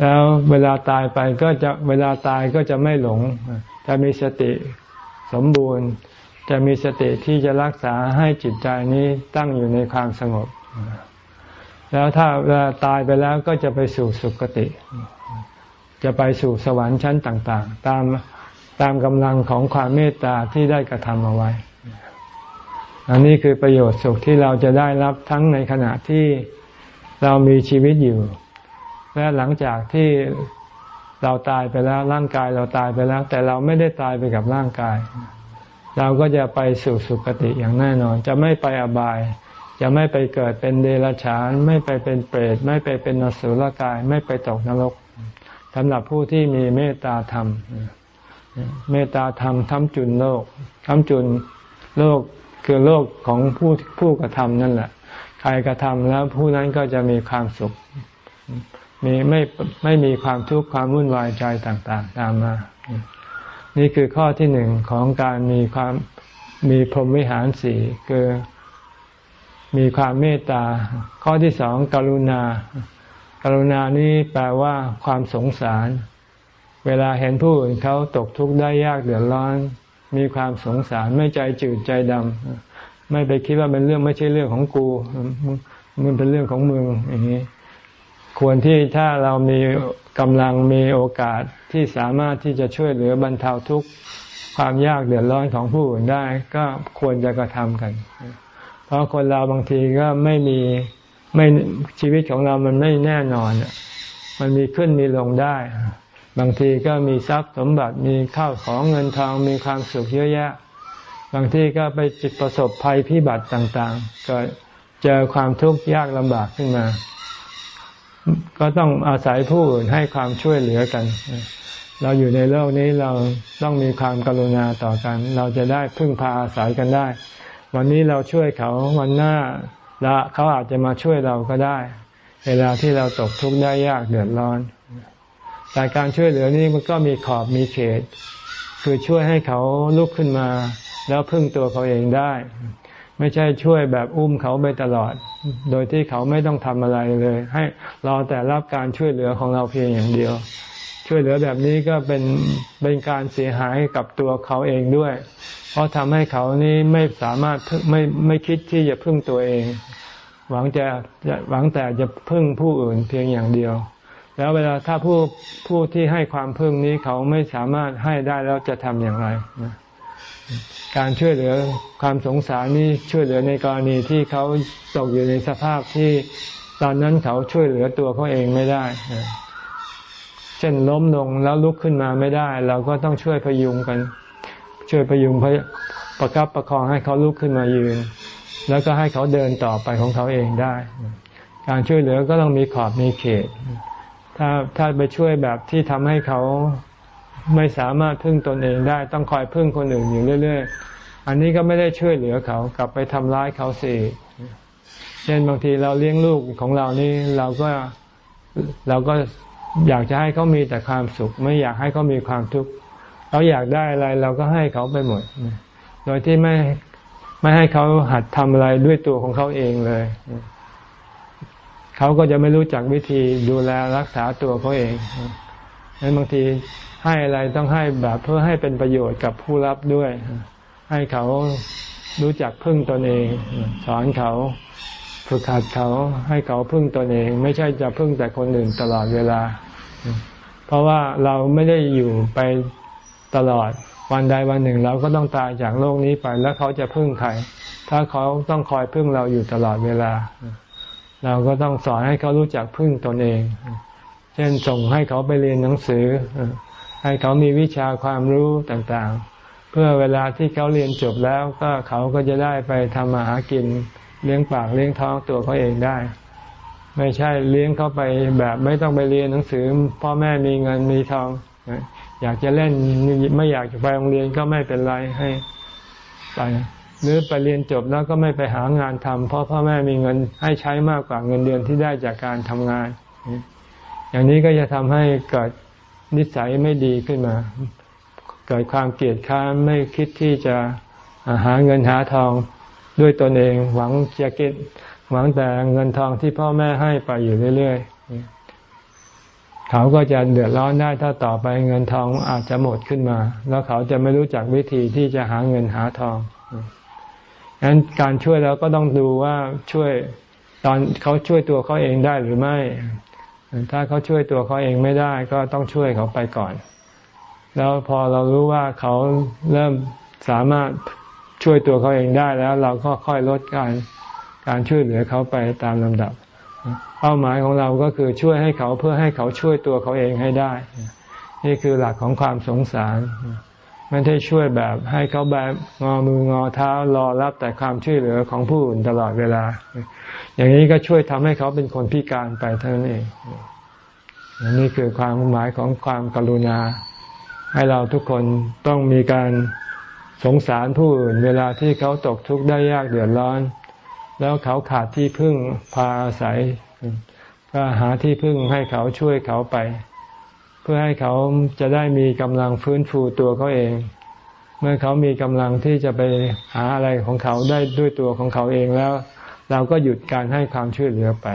แล้วเวลาตายไปก็จะเวลาตายก็จะไม่หลง จะมีสติสมบูรณ์ จะมีสติที่จะรักษาให้จิตใจนี้ตั้งอยู่ในความสงบ แล้วถ้าเวลาตายไปแล้วก็จะไปสู่สุคติ จะไปสู่สวรรค์ชั้นต่าง ๆ ตามตามกำลังของความเมตตาที่ได้กระทำเอาไว้ อันนี้คือประโยชน์สุขที่เราจะได้รับทั้งในขณะที่เรามีชีวิตอยู่ และหลังจากที่ เราตายไปแล้วร่างกายเราตายไปแล้ว แต่เราไม่ได้ตายไปกับร่างกาย เราก็จะไปสู่สุคติอย่างแน่นอน จะไม่ไปอบาย จะไม่ไปเกิดเป็นเดรัจฉาน ไม่ไปเป็นเปรต ไม่ไปเป็นนสุลกาย ไม่ไปตกนรกสำหรับผู้ที่มีเมตตาธรรม เมตตาธรรมทำจุนโลกทำจุนโลกคือโลกของผู้ผู้กระทำนั่นแหละ ใครกระทำแล้วผู้นั้นก็จะมีความสุข มีไม่ไม่มีความทุกข์ความวุ่นวายใจต่าง ๆ ตามมา นี่คือข้อที่หนึ่งของการมีความมีพรหมวิหารสี่คือมีความเมตตา ข้อที่สองกรุณา กรุณานี้แปลว่าความสงสาร เวลาเห็นผู้อื่นเขาตกทุกข์ได้ยากเดือดร้อน มีความสงสารไม่ใจจืดใจดำไม่ไปคิดว่าเป็นเรื่องไม่ใช่เรื่องของกู มันเป็นเรื่องของมึงอย่างนี้ ควรที่ถ้าเรามีกำลังมีโอกาสที่สามารถที่จะช่วยเหลือบรรเทาทุกข์ความยากเดือดร้อนของผู้อื่นได้ ก็ควรจะกระทำกัน เพราะคนเราบางทีก็ไม่มีไม่ชีวิตของเรามันไม่แน่นอน มันมีขึ้นมีลงได้ บางทีก็มีทรัพย์สมบัติมีข้าวของเงินทองมีความสุขเยอะแยะ บางทีก็ไปจิตประสบภัยพิบัติต่างๆ ก็เจอความทุกข์ยากลำบากขึ้นมา ก็ต้องอาศัยผู้อื่นให้ความช่วยเหลือกัน เราอยู่ในโลกนี้เราต้องมีความกรุณาต่อกัน เราจะได้พึ่งพาอาศัยกันได้ วันนี้เราช่วยเขาวันหน้าละเขาอาจจะมาช่วยเราก็ได้ เวลาที่เราตกทุกข์ได้ยากเดือดร้อน แต่การช่วยเหลือนี้มันก็มีขอบมีเขต คือช่วยให้เขาลุกขึ้นมา แล้วพึ่งตัวเขาเองได้ ไม่ใช่ช่วยแบบอุ้มเขาไปตลอด โดยที่เขาไม่ต้องทำอะไรเลย ให้รอแต่รับการช่วยเหลือของเราเพียงอย่างเดียว ช่วยเหลือแบบนี้ก็เป็นเป็นการเสียหายกับตัวเขาเองด้วย เพราะทำให้เขานี้ไม่สามารถไม่ไม่คิดที่จะพึ่งตัวเอง หวังจะหวังแต่จะพึ่งผู้อื่นเพียงอย่างเดียว แล้วเวลาถ้าผู้ผู้ที่ให้ความพึ่งนี้เขาไม่สามารถให้ได้แล้วจะทำอย่างไรนะ การช่วยเหลือความสงสารนี้ช่วยเหลือในกรณีที่เขาตกอยู่ในสภาพที่ตอนนั้นเขาช่วยเหลือตัวเขาเองไม่ได้ เช่นล้มลงแล้วลุกขึ้นมาไม่ได้ เราก็ต้องช่วยพยุงกัน ช่วยพยุงประคับประคองให้เขาลุกขึ้นมายืน แล้วก็ให้เขาเดินต่อไปของเขาเองได้ การช่วยเหลือก็ต้องมีขอบมีเขต ถ้าถ้าไปช่วยแบบที่ทำให้เขา ไม่สามารถพึ่งตนเองได้ต้องคอยพึ่งคนอื่นอยู่เรื่อย ๆ อันนี้ก็ไม่ได้ช่วยเหลือเขากลับไปทำร้ายเขาสิเช่นบางทีเราเลี้ยงลูกของเรานี่เราก็เราก็อยากจะให้เขามีแต่ความสุข ไม่อยากให้เขามีความทุกข์เขาอยากได้อะไรเราก็ให้เขาไปหมด โดยที่ไม่ไม่ให้เขาหัดทำอะไรด้วยตัวของเขาเองเลยเขาก็จะไม่รู้จักวิธีดูแลรักษาตัวเขาเอง นั้นบางทีให้อะไรต้องให้แบบเพื่อให้เป็นประโยชน์กับผู้รับด้วย ให้เขารู้จักพึ่งตนเอง สอนเขาฝึกหัดเขาให้เขาพึ่งตนเอง ไม่ใช่จะพึ่งแต่คนอื่นตลอดเวลา เพราะว่าเราไม่ได้อยู่ไปตลอดวันใดวันหนึ่งเราก็ต้องตายจากโลกนี้ไปแล้วเขาจะพึ่งใครถ้าเขาต้องคอยพึ่งเราอยู่ตลอดเวลา เราก็ต้องสอนให้เขารู้จักพึ่งตนเอง เช่นส่งให้เขาไปเรียนหนังสือ ให้เขามีวิชาความรู้ต่างๆ เพื่อเวลาที่เขาเรียนจบแล้วก็เขาก็จะได้ไปทำมาหากินเลี้ยงปากเลี้ยงท้องตัวเขาเองได้ ไม่ใช่เลี้ยงเขาไปแบบไม่ต้องไปเรียนหนังสือ พ่อแม่มีเงินมีทอง อยากจะเล่นไม่อยากจะไปโรงเรียนก็ไม่เป็นไรให้ไปหรือไปเรียนจบแล้วก็ไม่ไปหางานทำเพราะพ่อแม่มีเงินให้ใช้มากกว่าเงินเดือนที่ได้จากการทำงาน อย่างนี้ก็จะทำให้เกิดนิสัยไม่ดีขึ้นมา เกิดความเกลียดค้านไม่คิดที่จะหาเงินหาทองด้วยตนเอง หวังจะเก็บหวังแต่เงินทองที่พ่อแม่ให้ไปอยู่เรื่อยๆ เขาก็จะเดือดร้อนได้ถ้าต่อไปเงินทองอาจจะหมดขึ้นมา แล้วเขาจะไม่รู้จักวิธีที่จะหาเงินหาทองดังนั้นการช่วยเราก็ต้องดูว่าช่วยตอนเขาช่วยตัวเขาเองได้หรือไม่ ถ้าเขาช่วยตัวเขาเองไม่ได้ก็ต้องช่วยเขาไปก่อน แล้วพอเรารู้ว่าเขาเริ่มสามารถช่วยตัวเขาเองได้แล้ว เราก็ค่อยลดการการช่วยเหลือเขาไปตามลำดับ เป้าหมายของเราก็คือช่วยให้เขาเพื่อให้เขาช่วยตัวเขาเองให้ได้ นี่คือหลักของความสงสารไม่ได้ช่วยแบบให้เขาแบบงอมืองอเท้ารอรับแต่ความช่วยเหลือของผู้อื่นตลอดเวลา อย่างนี้ก็ช่วยทำให้เขาเป็นคนพิการไปเท่านั้นเองนี่คือความหมายของความกรุณา ให้เราทุกคนต้องมีการสงสารผู้อื่น เวลาที่เขาตกทุกข์ได้ยากเดือดร้อน แล้วเขาขาดที่พึ่งพาอาศัย ก็หาที่พึ่งให้เขาช่วยเขาไป เพื่อให้เขาจะได้มีกำลังฟื้นฟูตัวเขาเอง เมื่อเขามีกำลังที่จะไปหาอะไรของเขาได้ด้วยตัวของเขาเองแล้ว เราก็หยุดการให้ความช่วยเหลือไป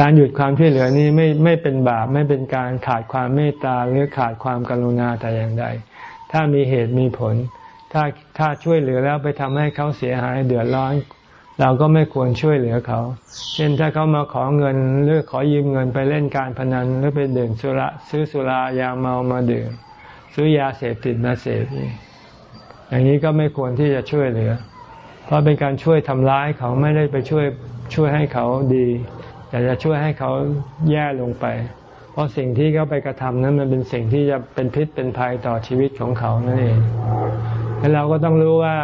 การหยุดความช่วยเหลือนี้ไม่ไม่เป็นบาป ไม่เป็นการขาดความเมตตาหรือขาดความกรุณาแต่อย่างใด ถ้ามีเหตุมีผล ถ้าถ้าช่วยเหลือแล้วไปทำให้เขาเสียหายเดือดร้อน เราก็ไม่ควรช่วยเหลือเขา เช่นถ้าเขามาขอเงินหรือขอยืมเงินไปเล่นการพนันหรือไปดื่มสุราซื้อสุรายาเมามาดื่มซื้อยาเสพติดมาเสพอย่างนี้ก็ไม่ควรที่จะช่วยเหลือ เพราะเป็นการช่วยทำร้ายเขาไม่ได้ไปช่วยช่วยให้เขาดีแต่จะช่วยให้เขาแย่ลงไป เพราะสิ่งที่เขาไปกระทำนั้นมันเป็นสิ่งที่จะเป็นพิษเป็นภัยต่อชีวิตของเขานั่นเองแล้วเราก็ต้องรู้ว่า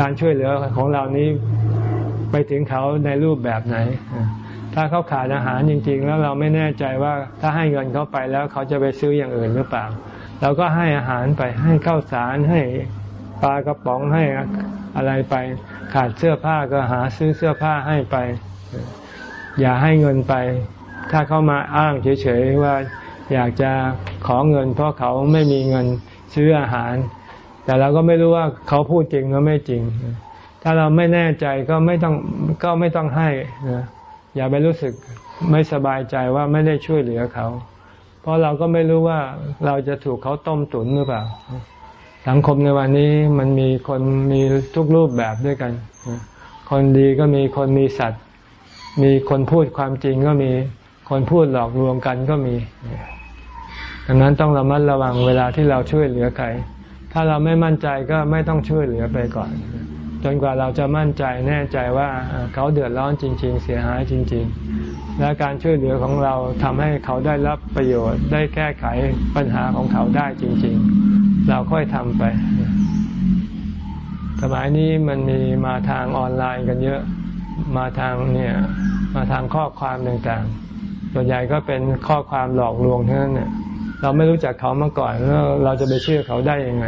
การช่วยเหลือของเรานี้ไปถึงเขาในรูปแบบไหน ถ้าเขาขาดอาหารจริง ๆ แล้วเราไม่แน่ใจว่าถ้าให้เงินเขาไปแล้วเขาจะไปซื้ออย่างอื่นหรือเปล่า เราก็ให้อาหารไปให้ข้าวสารให้ปลากระป๋องให้อะไรไป ขาดเสื้อผ้าก็หาซื้อเสื้อผ้าให้ไป อย่าให้เงินไป ถ้าเขามาอ้างเฉยๆว่าอยากจะขอเงิน เพราะเขาไม่มีเงินซื้ออาหาร แต่เราก็ไม่รู้ว่าเขาพูดจริงหรือไม่จริง ถ้าเราไม่แน่ใจก็ไม่ต้องก็ไม่ต้องให้นะอย่าไปรู้สึกไม่สบายใจว่าไม่ได้ช่วยเหลือเขา เพราะเราก็ไม่รู้ว่าเราจะถูกเขาต้มตุ๋นหรือเปล่า สังคมในวันนี้มันมีคนมีทุกรูปแบบด้วยกัน คนดีก็มีคนมีสัตว์ มีคนพูดความจริงก็มีคนพูดหลอกลวงกันก็มี ดังนั้นต้องระมัดระวังเวลาที่เราช่วยเหลือใคร ถ้าเราไม่มั่นใจก็ไม่ต้องช่วยเหลือไปก่อน จนกว่าเราจะมั่นใจแน่ใจว่าเขาเดือดร้อนจริง ๆ เสียหายจริง ๆ และการช่วยเหลือของเราทำให้เขาได้รับประโยชน์ ได้แก้ไขปัญหาของเขาได้จริง ๆ เราค่อยทำไป สมัยนี้มันมีมาทางออนไลน์กันเยอะ มาทางเนี่ย มาทางข้อความต่างๆ ส่วนใหญ่ก็เป็นข้อความหลอกลวงเท่านั้นเนี่ยเราไม่รู้จักเขามาก่อนแล้วเราจะไปเชื่อเขาได้ยังไง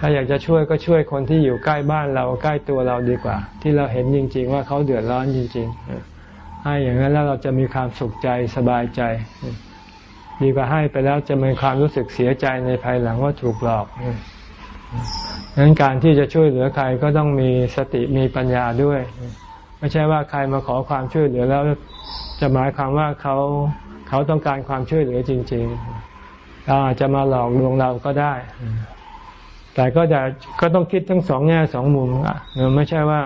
ถ้าอยากจะช่วยก็ช่วยคนที่อยู่ใกล้บ้านเราใกล้ตัวเราดีกว่า ที่เราเห็นจริง ๆ ว่าเขาเดือดร้อนจริง ๆ ให้อย่างนั้นแล้วเราจะมีความสุขใจสบายใจ ดีกว่าให้ไปแล้วจะมีความรู้สึกเสียใจในภายหลังว่าถูกหลอกดังนั้นการที่จะช่วยเหลือใครก็ต้องมีสติมีปัญญาด้วย ไม่ใช่ว่าใครมาขอความช่วยเหลือแล้วจะหมายความว่าเขาเขาต้องการความช่วยเหลือจริง ๆ เราอาจจะมาหลอกลวงเราก็ได้ แต่ก็จะก็ต้องคิดทั้งสองแง่สองมุมอะไม่ใช่ว่า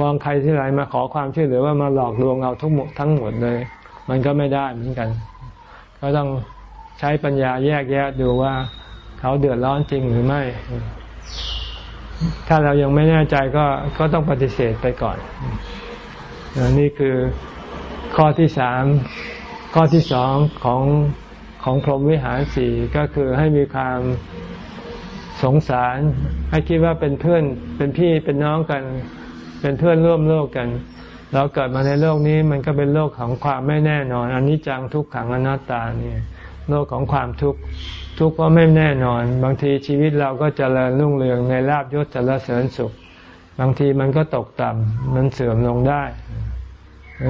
มองใครที่ไรมาขอความช่วยเหลือว่ามาหลอกลวงเราทั้งหมดทั้งหมดเลย มันก็ไม่ได้เหมือนกัน ก็ต้อง ใช้ปัญญาแยกแยะดูว่าเขาเดือดร้อนจริงหรือไม่ ถ้าเรายังไม่แน่ใจก็ก็ต้องปฏิเสธไปก่อน นี่คือข้อที่สามข้อที่สองของของพรหมวิหารสี่ก็คือให้มีความสงสาร ให้คิดว่าเป็นเพื่อนเป็นพี่เป็นน้องกัน เป็นเพื่อนร่วมโลกกัน เราเกิดมาในโลกนี้มันก็เป็นโลกของความไม่แน่นอนอันนี้จังทุกขังอนัตตาเนี่ย โลกของความทุกข์ทุกข์เพราะไม่แน่นอน บางทีชีวิตเราก็จเจริญรุ่งเรืองในลาบยศจรเสริญสุข บางทีมันก็ตกต่ำมันเสื่อมลงได้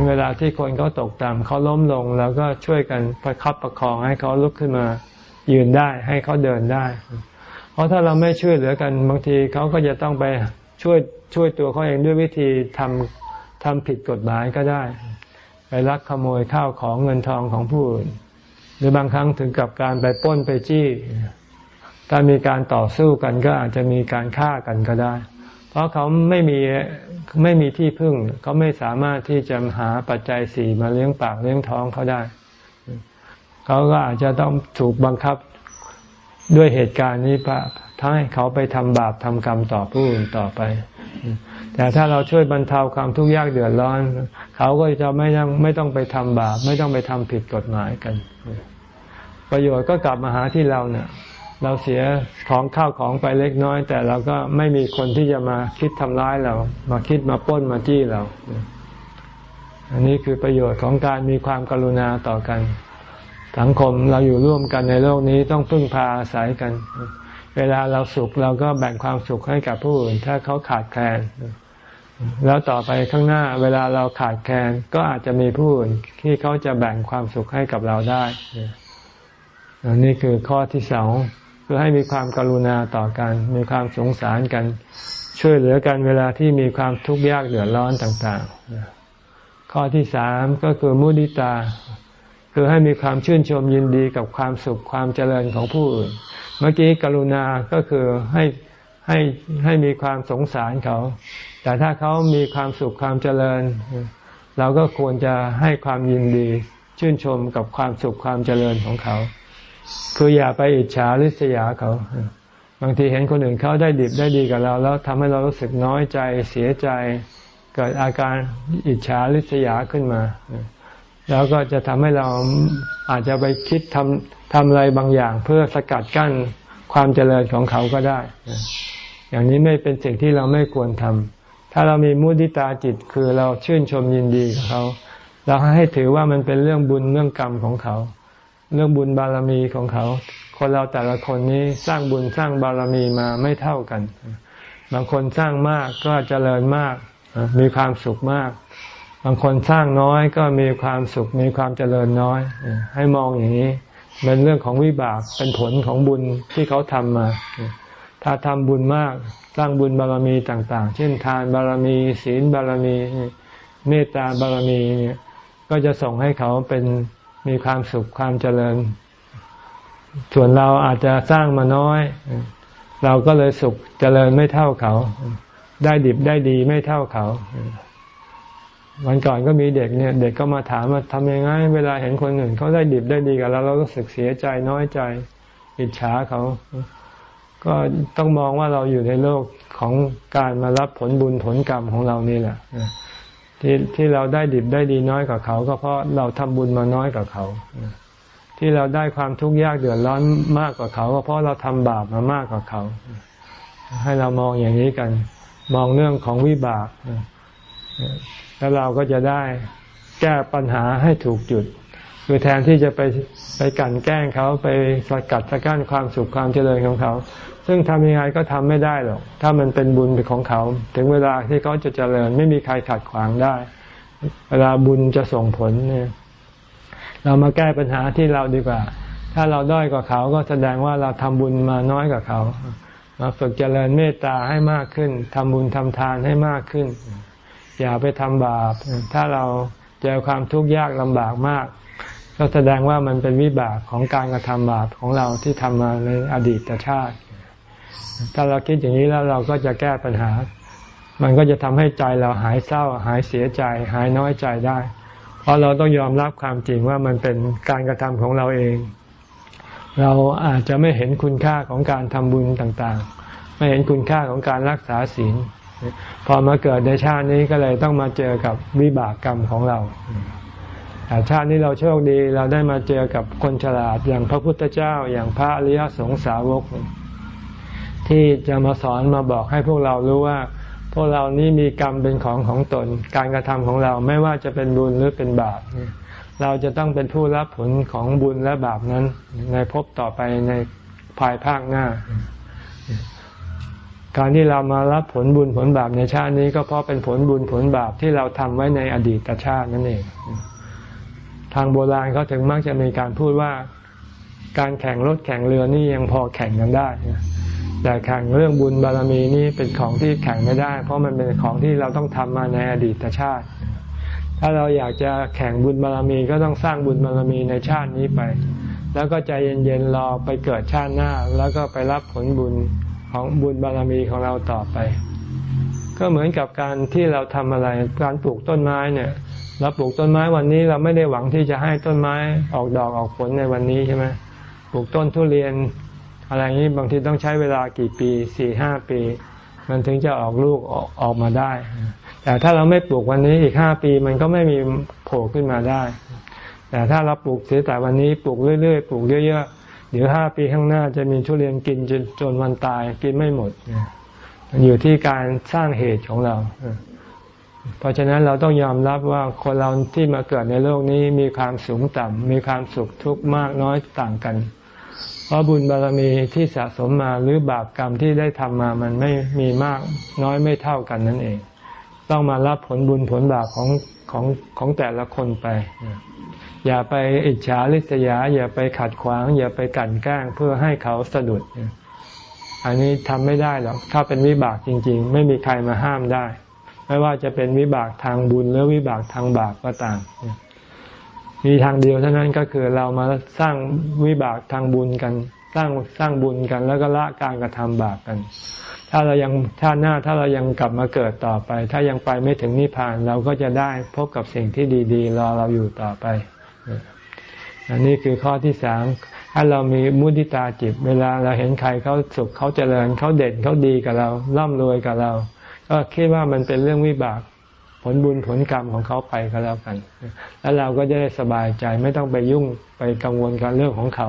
เวลาที่คนเขาตกต่ำเขาล้มลงเราก็ช่วยกันประคับประคองให้เขาลุกขึ้นมายืนได้ให้เขาเดินได้ เพราะถ้าเราไม่ช่วยเหลือกัน บางทีเขาก็จะต้องไปช่วยช่วยตัวเขาเองด้วยวิธีทำทำผิดกฎหมายก็ได้ ไปลักขโมยข้าวของเงินทองของผู้อื่น หรือบางครั้งถึงกับการไปป้นไปจี้ ถ้ามีการต่อสู้กันก็อาจจะมีการฆ่ากันก็ได้ เพราะเขาไม่มีไม่มีที่พึ่ง เขาไม่สามารถที่จะหาปัจจัยสี่มาเลี้ยงปากเลี้ยงท้องเขาได้ เขาก็อาจจะต้องถูกบังคับด้วยเหตุการณ์นี้พระท้ายเขาไปทำบาปทำกรรมต่อผู้อื่นต่อไป แต่ถ้าเราช่วยบรรเทาความทุกข์ยากเดือดร้อน เขาก็จะไม่ต้องไม่ต้องไปทำบาป ไม่ต้องไปทำผิดกฎหมายกัน ประโยชน์ก็กลับมาหาที่เราเนี่ยเราเสียของข้าวของไปเล็กน้อย แต่เราก็ไม่มีคนที่จะมาคิดทำร้ายเรา มาคิดมาป้นมาจี้เรา อันนี้คือประโยชน์ของการมีความกรุณาต่อกัน สังคมเราอยู่ร่วมกันในโลกนี้ต้องพึ่งพาอาศัยกัน เวลาเราสุขเราก็แบ่งความสุขให้กับผู้อื่น ถ้าเขาขาดแคลน แล้วต่อไปข้างหน้าเวลาเราขาดแคลนก็อาจจะมีผู้อื่นที่เขาจะแบ่งความสุขให้กับเราได้ นี่คือข้อที่สองคือให้มีความกรุณาต่อกัน มีความสงสารกัน ช่วยเหลือกันเวลาที่มีความทุกข์ยากเดือดร้อนต่างๆ ข้อที่สามก็คือมุดิตา คือให้มีความชื่นชมยินดีกับความสุขความเจริญของผู้อื่น เมื่อกี้กรุณาก็คือให้ให้ให้มีความสงสารเขา แต่ถ้าเขามีความสุขความเจริญ เราก็ควรจะให้ความยินดี ชื่นชมกับความสุขความเจริญของเขา คืออย่าไปอิจฉาริษยาเขา บางทีเห็นคนอื่นเขาได้ดิบได้ดีกับเรา แล้วทำให้เรารู้สึกน้อยใจเสียใจ เกิดอาการอิจฉาริษยาขึ้นมา แล้วก็จะทำให้เราอาจจะไปคิดทำทำอะไรบางอย่าง เพื่อสกัดกั้นความเจริญของเขาก็ได้ อย่างนี้ไม่เป็นสิ่งที่เราไม่ควรทำ ถ้าเรามีมุติตาจิตคือเราชื่นชมยินดีกับเขา เราให้ถือว่ามันเป็นเรื่องบุญเรื่องกรรมของเขา เรื่องบุญบารมีของเขา คนเราแต่ละคนนี้สร้างบุญสร้างบารมีมาไม่เท่ากัน บางคนสร้างมากก็เจริญมาก มีความสุขมาก บางคนสร้างน้อยก็มีความสุขมีความเจริญน้อย ให้มองอย่างนี้เป็นเรื่องของวิบากเป็นผลของบุญที่เขาทำมา ถ้าทำบุญมาก สร้างบุญบารมีต่างๆ เช่นทานบารมี ศีลบารมีเมตตาบารมีเนี่ยก็จะส่งให้เขาเป็นมีความสุขความเจริญ ส่วนเราอาจจะสร้างมาน้อย เราก็เลยสุขเจริญไม่เท่าเขา ได้ดิบได้ดีไม่เท่าเขา วันก่อนก็มีเด็กเนี่ย เด็กก็มาถามว่าทำยังไง เวลาเห็นคนอื่นเขาได้ดิบได้ดีกับเราเราก็สึกเสียใจน้อยใจ อิจฉาเขา ก็ต้องมองว่าเราอยู่ในโลกของการมารับผลบุญผลกรรมของเรานี่แหละที่ที่เราได้ดิบได้ดีน้อยกว่าเขา ก็เพราะเราทำบุญมาน้อยกว่าเขา ที่เราได้ความทุกข์ยากเดือดร้อนมากกว่าเขา ก็เพราะเราทำบาปมามากกว่าเขา ให้เรามองอย่างนี้กัน มองเรื่องของวิบากแล้วเราก็จะได้แก้ปัญหาให้ถูกจุด คือแทนที่จะไปไปกันแกล้งเขาไปสกัดสกั้นความสุขความเจริญของเขา ซึ่งทำยังไงก็ทำไม่ได้หรอก ถ้ามันเป็นบุญเป็นของเขา ถึงเวลาที่เขาจะเจริญ ไม่มีใครขัดขวางได้ เวลาบุญจะส่งผลเนี่ย เรามาแก้ปัญหาที่เราดีกว่า ถ้าเราด้อยกว่าเขาก็แสดงว่าเราทำบุญมาน้อยกว่าเขามาฝึกเจริญเมตตาให้มากขึ้นทำบุญทำทานให้มากขึ้น อย่าไปทำบาป ถ้าเราเจอความทุกข์ยากลำบากมาก ก็แสดงว่ามันเป็นวิบากของการกระทำบาปของเราที่ทำมาในอดีตชาติ ถ้าเราคิดอย่างนี้แล้วเราก็จะแก้ปัญหา มันก็จะทำให้ใจเราหายเศร้า หายเสียใจ หายน้อยใจได้ เพราะเราต้องยอมรับความจริงว่ามันเป็นการกระทำของเราเอง เราอาจจะไม่เห็นคุณค่าของการทำบุญต่างๆ ไม่เห็นคุณค่าของการรักษาศีล พอมาเกิดในชาตินี้ก็เลยต้องมาเจอกับวิบากกรรมของเรา แต่ชาตินี้เราโชคดีเราได้มาเจอกับคนฉลาดอย่างพระพุทธเจ้าอย่างพระอริยสงสาวก ที่จะมาสอนมาบอกให้พวกเรารู้ว่า พวกเรานี้มีกรรมเป็นของของตน การกระทำของเราไม่ว่าจะเป็นบุญหรือเป็นบาปเราจะต้องเป็นผู้รับผลของบุญและบาปนั้น ในภพต่อไปในภายภาคหน้า การที่เรามารับผลบุญผลบาปในชาตินี้ ก็เพราะเป็นผลบุญผลบาปที่เราทำไว้ในอดีตชาตินั่นเอง ทางโบราณเขาถึงมักจะมีการพูดว่าการแข่งรถแข่งเรือนี่ยังพอแข่งกันได้ แต่แข่งเรื่องบุญบารมีนี่เป็นของที่แข่งไม่ได้ เพราะมันเป็นของที่เราต้องทำมาในอดีตชาติ ถ้าเราอยากจะแข่งบุญบารมีก็ต้องสร้างบุญบารมีในชาตินี้ไป แล้วก็ใจเย็นๆรอไปเกิดชาติหน้า แล้วก็ไปรับผลบุญของบุญบารมีของเราต่อไป ก็เหมือนกับการที่เราทำอะไรการปลูกต้นไม้เนี่ย เราปลูกต้นไม้วันนี้เราไม่ได้หวังที่จะให้ต้นไม้ออกดอกออกผลในวันนี้ใช่ไหมปลูกต้นทุเรียน อะไรนี้บางทีต้องใช้เวลากี่ปีสี่ห้าปี มันถึงจะออกลูกออกออกมาได้ แต่ถ้าเราไม่ปลูกวันนี้อีกห้าปีมันก็ไม่มีโผล่ขึ้นมาได้ แต่ถ้าเราปลูกเสียแต่วันนี้ปลูกเรื่อยๆปลูกเยอะๆเดี๋ยวห้าปีข้างหน้าจะมีทุเรียนกินจนจนวันตายกินไม่หมดมันอยู่ที่การสร้างเหตุของเรา เพราะฉะนั้นเราต้องยอมรับว่าคนเราที่มาเกิดในโลกนี้มีความสูงต่ำมีความสุขทุกข์มากน้อยต่างกัน เพราะบุญบารมีที่สะสมมาหรือบาปกรรมที่ได้ทำมามันไม่มีมากน้อยไม่เท่ากันนั่นเอง ต้องมารับผลบุญผลบาปของของของแต่ละคนไป อย่าไปอิจฉาริษยา อย่าไปขัดขวาง อย่าไปกั่นแกล้งเพื่อให้เขาสะดุด อันนี้ทำไม่ได้หรอกถ้าเป็นวิบากจริง ๆ ไม่มีใครมาห้ามได้ ไม่ว่าจะเป็นวิบากทางบุญหรือวิบากทางบาปก็ต่ามมีทางเดียวเท่านั้นก็คือเรามาสร้างวิบากทางบุญกัน สร้างสร้างบุญกัน แล้วก็ละการกระทำบาปกัน ถ้าเรายังถ้าหน้าถ้าเรายังกลับมาเกิดต่อไป ถ้ายังไปไม่ถึงนิพพานเราก็จะได้พบกับสิ่งที่ดี ๆ รอเราอยู่ต่อไปอันนี้คือข้อที่สามถ้าเรามีมุติตาจิต เวลาเราเห็นใครเขาสุขเขาเจริญเขาเด่นเขาดีกับเราร่ำรวยกับเรา ก็คิดว่ามันเป็นเรื่องวิบากผลบุญผลกรรมของเขาไปก็แล้วกัน แล้วเราก็จะได้สบายใจไม่ต้องไปยุ่งไปกังวลกับเรื่องของเขา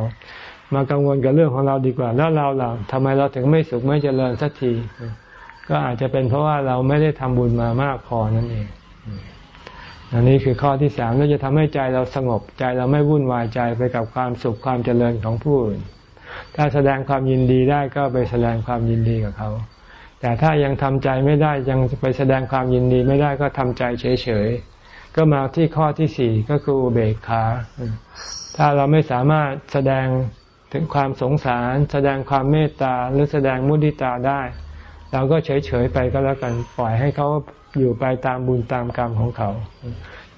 มากังวลกับเรื่องของเราดีกว่า แล้วเราเราทำไมเราถึงไม่สุขไม่เจริญสักที ก็อาจจะเป็นเพราะว่าเราไม่ได้ทำบุญมามากพอนั่นเองอันนี้คือข้อที่สามเราจะทำให้ใจเราสงบใจเราไม่วุ่นวายใจไปกับความสุขความเจริญของผู้อื่นถ้าแสดงความยินดีได้ก็ไปแสดงความยินดีกับเขา แต่ถ้ายังทำใจไม่ได้ยังไปแสดงความยินดีไม่ได้ก็ทำใจเฉยๆ ก็มาที่ข้อที่สี่ก็คืออุเบกขา ถ้าเราไม่สามารถแสดงถึงความสงสาร แสดงความเมตตาหรือแสดงมุติตาได้ เราก็เฉยๆไปก็แล้วกันปล่อยให้เขาอยู่ไปตามบุญตามกรรมของเขา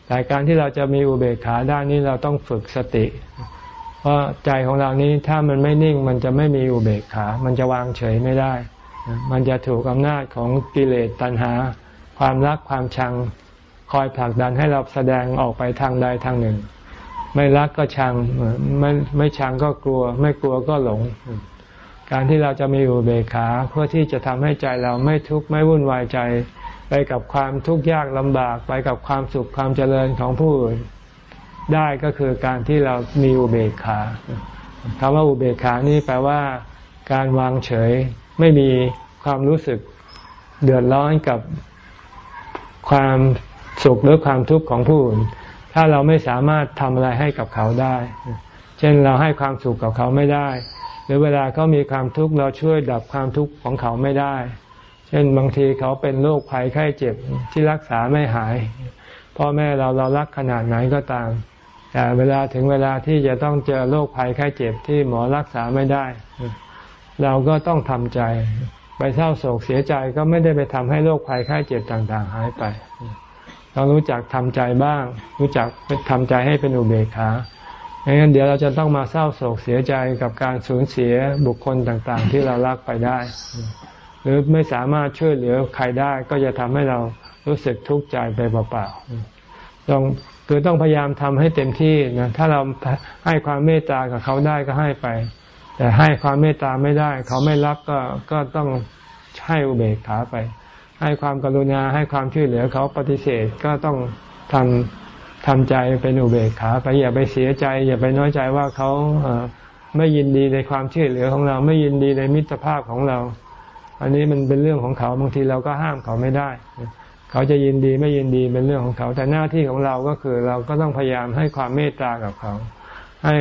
แต่การที่เราจะมีอุเบกขาได้นี้เราต้องฝึกสติ เพราะใจของเรานี้ถ้ามันไม่นิ่งมันจะไม่มีอุเบกขา มันจะวางเฉยไม่ได้ มันจะถูกอำนาจของกิเลสตัณหา ความรักความชัง คอยผลักดันให้เราแสดงออกไปทางใดทางหนึ่ง ไม่รักก็ชังไม่ไม่ชังก็กลัว ไม่กลัวก็หลง การที่เราจะมีอุเบกขาเพื่อที่จะทำให้ใจเราไม่ทุกข์ไม่วุ่นวายใจไปกับความทุกข์ยากลำบากไปกับความสุขความเจริญของผู้อื่นได้ก็คือการที่เรามีอุเบกขาคำว่าอุเบกขานี่แปลว่า การวางเฉย ไม่มีความรู้สึกเดือดร้อนกับความสุขหรือความทุกข์ของผู้อื่น ถ้าเราไม่สามารถทำอะไรให้กับเขาได้ เช่นเราให้ความสุขกับเขาไม่ได้ หรือเวลาเขามีความทุกข์เราช่วยดับความทุกข์ของเขาไม่ได้ เช่นบางทีเขาเป็นโรคภัยไข้เจ็บที่รักษาไม่หาย พ่อแม่เราเรารักขนาดไหนก็ตาม แต่เวลาถึงเวลาที่จะต้องเจอโรคภัยไข้เจ็บที่หมอรักษาไม่ได้ เราก็ต้องทำใจ ไปเศร้าโศกเสียใจก็ไม่ได้ไปทำให้โรคภัยไข้เจ็บต่าง ๆ หายไป เรารู้จักทำใจบ้าง รู้จักทำใจให้เป็นอุเบกขาไม่งั้นเดี๋ยวเราจะต้องมาเศร้าโศกเสียใจกับการสูญเสียบุคคลต่างๆ ที่เรารักไปได้ หรือไม่สามารถช่วยเหลือใครได้ก็จะทำให้เรารู้สึกทุกข์ใจไปเปล่าๆต้องคือต้องพยายามทำให้เต็มที่นะถ้าเราให้ความเมตตากับเขาได้ก็ให้ไป แต่ให้ความเมตตาไม่ได้ เขาไม่รับก็ก็ต้องให้อุเบกขาไป ให้ความกรุณาให้ความช่วยเหลือเขาปฏิเสธก็ต้องทำทำใจเป็นอุเบกขาไปอย่าไปเสียใจ อย่าไปน้อยใจว่าเขาไม่ยินดีในความช่วยเหลือของเรา ไม่ยินดีในมิตรภาพของเรา อันนี้มันเป็นเรื่องของเขาบางทีเราก็ห้ามเขาไม่ได้ เขาจะยินดีไม่ยินดีเป็นเรื่องของเขา แต่หน้าที่ของเราก็คือเราก็ต้องพยายามให้ความเมตตากับเขา ให้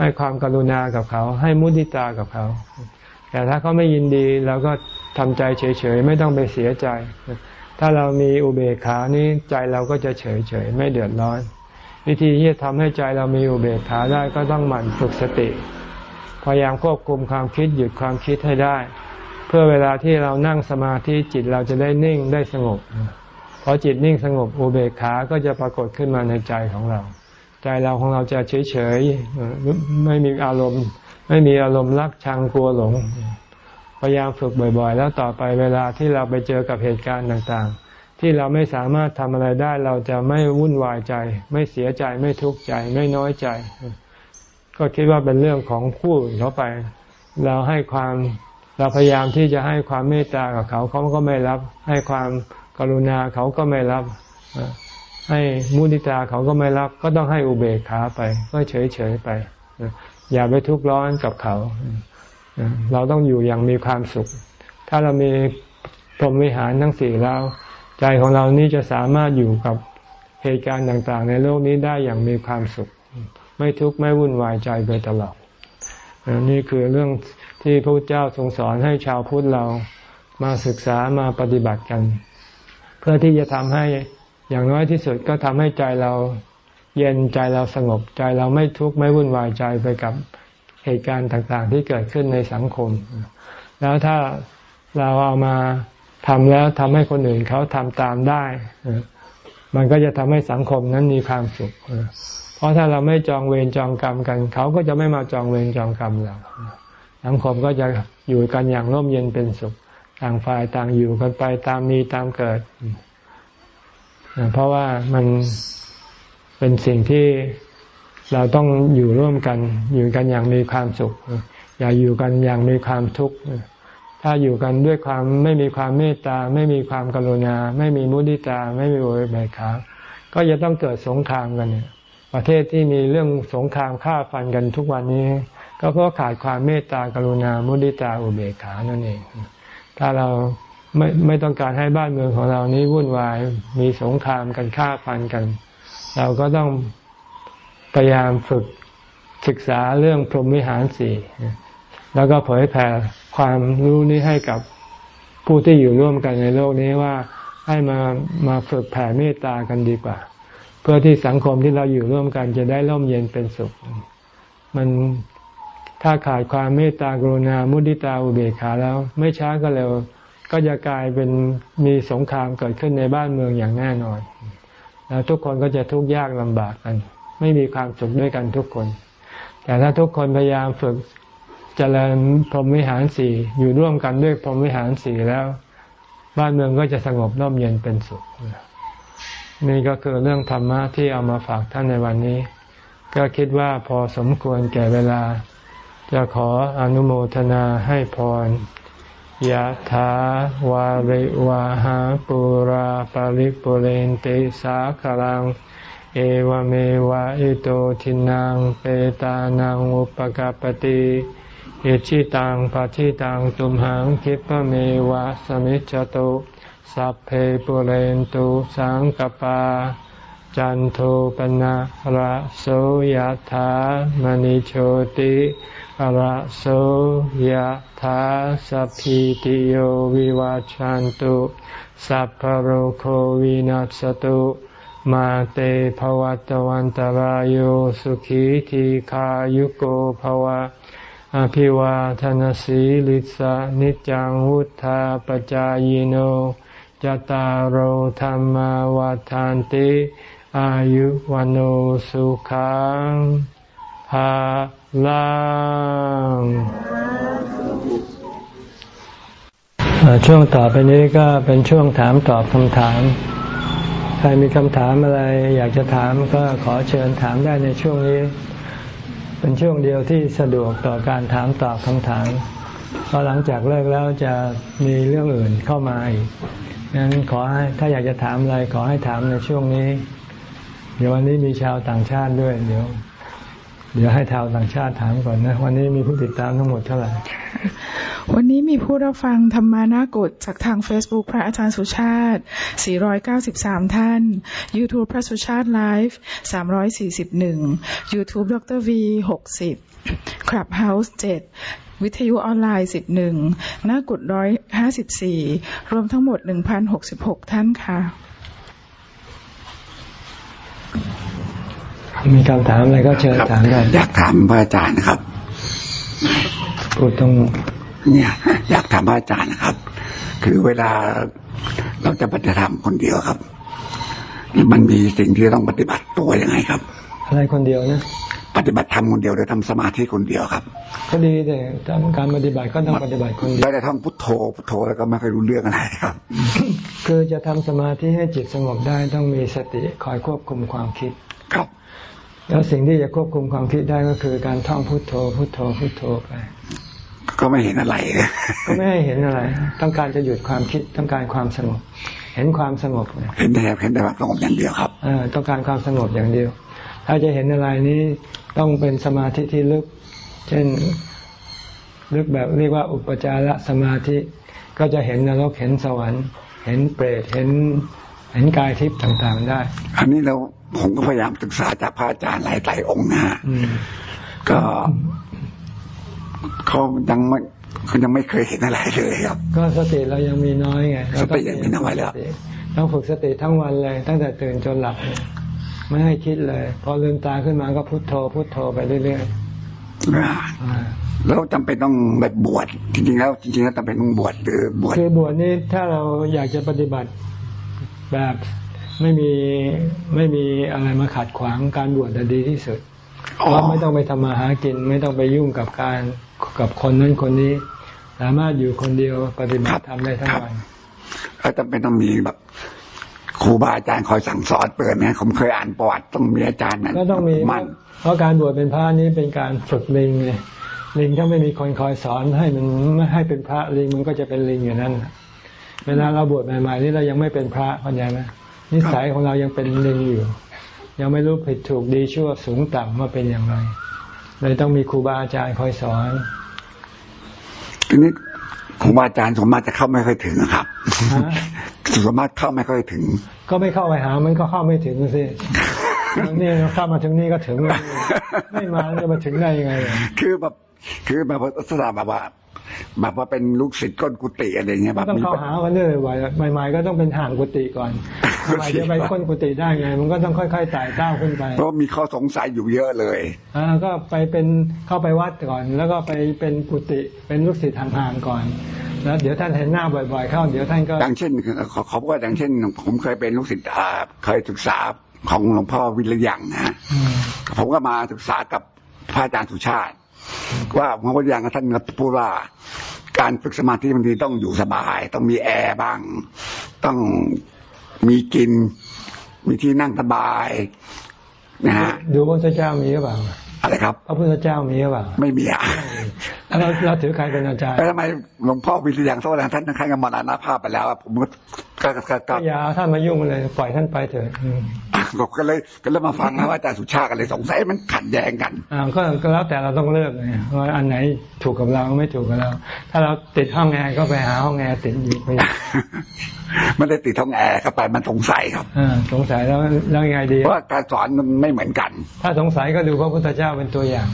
ให้ความกรุณากับเขา ให้มุติตากับเขา แต่ถ้าเขาไม่ยินดีเราก็ทำใจเฉยๆ ไม่ต้องไปเสียใจ ถ้าเรามีอุเบกขานี้ใจเราก็จะเฉยๆ ไม่เดือดร้อน วิธีที่จะทำให้ใจเรามีอุเบกขาได้ก็ต้องหมั่นฝึกสติ พยายามควบคุมความคิดหยุดความคิดให้ได้ เพื่อเวลาที่เรานั่งสมาธิจิตเราจะได้นิ่งได้สงบพอจิตนิ่งสงบอุเบกขาก็จะปรากฏขึ้นมาในใจของเรา ใจเราของเราจะเฉยๆไม่มีอารมณ์ ไม่มีอารมณ์รักชังกลัวหลง พยายามฝึกบ่อยๆ แล้วต่อไปเวลาที่เราไปเจอกับเหตุการณ์ต่างๆ ที่เราไม่สามารถทำอะไรได้เราจะไม่วุ่นวายใจ ไม่เสียใจไม่ทุกข์ใจ ไม่น้อยใจ ก็คิดว่าเป็นเรื่องของผู้อื่นเขาไป เราให้ความเราพยายามที่จะให้ความเมตตากับเขาเขาก็ไม่รับ ให้ความกรุณาเขาก็ไม่รับ ให้มุติตาเขาก็ไม่รับ ก็ต้องให้อุเบกขาไป ก็เฉยๆไป อย่าไปทุกข์ร้อนกับเขา เราต้องอยู่อย่างมีความสุข ถ้าเรามีพรหมวิหารทั้งสี่แล้ว ใจของเรานี้จะสามารถอยู่กับเหตุการณ์ต่างๆ ในโลกนี้ได้อย่างมีความสุข ไม่ทุกข์ไม่วุ่นวายใจไปตลอดนี่คือเรื่องที่พระเจ้าทรงสอนให้ชาวพุทธเรามาศึกษามาปฏิบัติกัน เพื่อที่จะทำให้ อย่างน้อยที่สุดก็ทำให้ใจเราเย็นใจเราสงบใจเราไม่ทุกข์ไม่วุ่นวายใจไปกับเหตุการณ์ต่างๆ ที่เกิดขึ้นในสังคม แล้วถ้าเราเอามาทำแล้วทำให้คนอื่นเขาทำตามได้ มันก็จะทำให้สังคมนั้นมีความสุข เพราะถ้าเราไม่จองเวรจองกรรมกัน เขาก็จะไม่มาจองเวรจองกรรมเราสังคมก็จะอยู่กันอย่างร่มเย็นเป็นสุข ต่างฝ่ายต่างอยู่กันไปตามมีตามเกิด เพราะว่ามันเป็นสิ่งที่เราต้องอยู่ร่วมกัน อยู่กันอย่างมีความสุข อย่าอยู่กันอย่างมีความทุกข์ถ้าอยู่กันด้วยความไม่มีความเมตตา ไม่มีความกรุณา ไม่มีมุติตา ไม่มีโวยบายขาก็จะต้องเกิดสงครามกันเนี่ย ประเทศที่มีเรื่องสงครามฆ่าฟันกันทุกวันนี้ ก็เพราะขาดความเมตตากรุณามุติตาอุเบกขานั่นเอง ถ้าเรา ไม่ไม่ต้องการให้บ้านเมืองของเรานี้วุ่นวายมีสงครามกันฆ่าฟันกัน เราก็ต้องพยายามฝึกศึกษาเรื่องพรหมวิหารสี่แล้วก็เผยแผ่ความรู้นี้ให้กับผู้ที่อยู่ร่วมกันในโลกนี้ว่าให้มามาฝึกแผ่เมตตากันดีกว่า เพื่อที่สังคมที่เราอยู่ร่วมกันจะได้ร่มเย็นเป็นสุข มันถ้าขาดความเมตตากรุณามุติตาอุเบกขาแล้ว ไม่ช้าก็เร็ว ก็จะกลายเป็นมีสงครามเกิดขึ้นในบ้านเมืองอย่างแน่นอน แล้วทุกคนก็จะทุกข์ยากลำบากกัน ไม่มีความสุขด้วยกันทุกคน แต่ถ้าทุกคนพยายามฝึกเจริญพรหมวิหารสี่อยู่ร่วมกันด้วยพรหมวิหารสี่แล้ว บ้านเมืองก็จะสงบร่มเย็นเป็นสุข นี่ก็คือเรื่องธรรมะที่เอามาฝากท่านในวันนี้ ก็คิดว่าพอสมควรแก่เวลา จะขออนุโมทนาให้พร ยะถาวาริวาหาปุราปาริปุเรนติสาคลัง เอวเมวะอิโตทินังเปตานังอุปกาปติอิชิตังปฏิตังตุมหังคิปเมวะสมิจจตุสัพเพปุเรนตุสังกปา จันโทปนะระโสยธามณิโชติ อระโสยธาสัพพิติโยวิวาจันตุ สัพพโรโควินัสตุ มาเตภวัตวันตารโยสุขีทีขายุโกภวะ อภิวาทนสีลิสานิจังวุธาปจายโนจตารโหธรรมวาทานติ อายุวันโอสุขังภา ลังช่วงต่อไปนี้ก็เป็นช่วงถามตอบคำถาม ใครมีคำถามอะไร อยากจะถามก็ขอเชิญถามได้ในช่วงนี้ เป็นช่วงเดียวที่สะดวกต่อการถามตอบคำถาม เพราะหลังจากเลิกแล้วจะมีเรื่องอื่นเข้ามาอีกงั้นขอให้ถ้าอยากจะถามอะไรขอให้ถามในช่วงนี้ เดี๋ยววันนี้มีชาวต่างชาติด้วย เดี๋ยว เดี๋ยวให้ชาวต่างชาติถามก่อนนะ วันนี้มีผู้ติดตามทั้งหมดเท่าไหร่ วันนี้มีผู้รับฟังธรรมานากฏจากทาง Facebook พระอาจารย์สุชาติ 493 ท่าน YouTube พระสุชาติไลฟ์ 341 YouTube ดร V 60 Clubhouse 7วิทยุออนไลน์ 11 หน้ากุด154รวมทั้งหมด 1,066 ท่านค่ะ มีคำถามอะไรก็เชิญถามได้อยากถามพระอาจารย์นะครับพูดตรงเนี่ยอยากถามพระอาจารย์นะครับ คือเวลาเราจะปฏิธรรมคนเดียวครับ มันมีสิ่งที่ต้องปฏิบัติตัวยังไงครับ อะไรคนเดียวนะปฏิบัติธรรมคนเดียวหรือทำสมาธิคนเดียวครับ ก็ดีแต่การปฏิบัติก็ต้องปฏิบัติคนเดียวไม่ได้ท่องพุทโธพุทโธแล้วก็ไม่เคยรู้เรื่องอะไรครับ คือจะทำสมาธิให้จิตสงบได้ต้องมีสติคอยควบคุมความคิดครับ แล้วสิ่งที่จะควบคุมความคิดได้ก็คือการท่องพุทโธ พุทโธ พุทโธไป ก็ไม่เห็นอะไรก็ไม่เห็นอะไร ต้องการจะหยุดความคิดต้องการความสงบ เห็นความสงบเห็นแต่เห็นแต่ความสงบอย่างเดียวครับเออต้องการความสงบอย่างเดียว ถ้าจะเห็นอะไรนี้ต้องเป็นสมาธิที่ลึก เช่นลึกแบบเรียกว่าอุปจารสมาธิ ก็จะเห็นนรกเห็นสวรรค์ เห็นเปรตเห็นเห็นกายทิพย์ต่างๆได้ อันนี้เรา ผมก็พยายามศึกษาจากพระอาจารย์หลายๆองค์นะก็เขายังไม่เขายังไม่เคยเห็นอะไรเลยครับ ก็สติเรายังมีน้อยไงสติยังมีน้อยแล้วต้องฝึกสติทั้งวันเลย ตั้งแต่ตื่นจนหลับไม่ให้คิดเลย พอลืมตาขึ้นมาก็พุโทโธพุโทโธไปเรื่อยๆแล้วจำเป็นต้องแบบบวชจริงๆแล้วจริงๆแล้วจำเป็นต้องบวชหรือบวชคือบวชนี่ถ้าเราอยากจะปฏิบัติแบบ ไม่มีไม่มีอะไรมาขัดขวางการบวชดีที่สุดว่าไม่ต้องไปทำมาหากิน ไม่ต้องไปยุ่งกับการกับคนนั้นคนนี้ สามารถอยู่คนเดียวปฏิบัติทำได้ทั้งวันก็จำเป็นต้องมีแบบครูบาอาจารย์คอยสั่งสอนเปิดนะผมเคยอ่านประวัติต้องมีอาจารย์ก็ต้องมีมันเพราะการบวชเป็นพระนี้เป็นการฝึกลิงไงลิงถ้าไม่มีคนคอยสอนให้มันไม่ให้เป็นพระลิงมันก็จะเป็นลิงอยู่นั่นเวลาเราบวชใหม่ๆนี่เรายังไม่เป็นพระเข้าใจไหม นิสัยของเรายังเป็นลิงอยู่ ยังไม่รู้ผิดถูกดีชั่วสูงต่ำว่าเป็นอย่างไร เลยต้องมีครูบาอาจารย์คอยสอนทีนี้ครูบาอาจารย์สมมติจะเข้าไม่ค่อยถึงครับสมมติเข้าไม่ค่อยถึง ก็ไม่เข้าไปหา มันก็เข้าไม่ถึงสินี่เข้ามาถึงนี่ก็ถึงไม่มาจะมาถึงได้ยังไง คือแบบคือแบบลักษณะแบบว่า แบบว่าเป็นลูกศิษย์ก้นกุฏิอะไรเงี้ยแบบต้องเข้าหากันเลยไวใหม่ ๆ ก็ต้องเป็นห่างกุฏิก่อนทำไมจะไปก้นกุฏิได้ไง มันก็ต้องค่อยๆไต่เต้าขึ้นไปเพราะมีข้อสงสัยอยู่เยอะเลยอ่าก็ไปเป็นเข้าไปวัดก่อน แล้วก็ไปเป็นกุฏิเป็นลูกศิษย์ห่างๆก่อนแล้วเดี๋ยวท่านเห็นหน้าบ่อยๆเข้าเดี๋ยวท่านก็ดังเช่นเขาบอกว่าดังเช่น ผมเคยเป็นลูกศิษย์เคยศึกษาของหลวงพ่อวิริยังนะผมก็มาศึกษากับพระอาจารย์สุชาติ ว่าหลวงพ่อวิริยังท่านพูดว่า การฝึกสมาธิบางทีต้องอยู่สบาย ต้องมีแอร์บ้าง ต้องมีกิน มีที่นั่งสบายนะฮะดูพระพุทธเจ้ามีหรือเปล่าอะไรครับพระพุทธเจ้ามีหรือเปล่าไม่มีอะเราเราถือใครเป็นอาจารย์แต่ทำไมหลวงพ่อวิริยังโซดาท่านท่านก็มรณภาพไปแล้วผมก็ก็ก็อย่าท่านมายุ่งเลย ปล่อยท่านไปเถอะ ก็เลยก็เลยมาฟังนะว่าอาจารย์สุชาติกันเลยสงสัยมันขัดแย้งกันอ่าก็ก็แล้วแต่เราต้องเลือกไงว่าอันไหนถูกกับเราไม่ถูกกับเรา ถ้าเราติดห้องแอร์ก็ไปหาห้องแอร์ติดอยู่ไปไม่ได้ติดท้องแอร์เข้าไปมันสงสัยครับอ่าสงสัยแล้วแล้วยังไงดีเพราะว่าการสอนมันไม่เหมือนกัน ถ้าสงสัยก็ดูพระพุทธเจ้าเป็นตัวอย่าง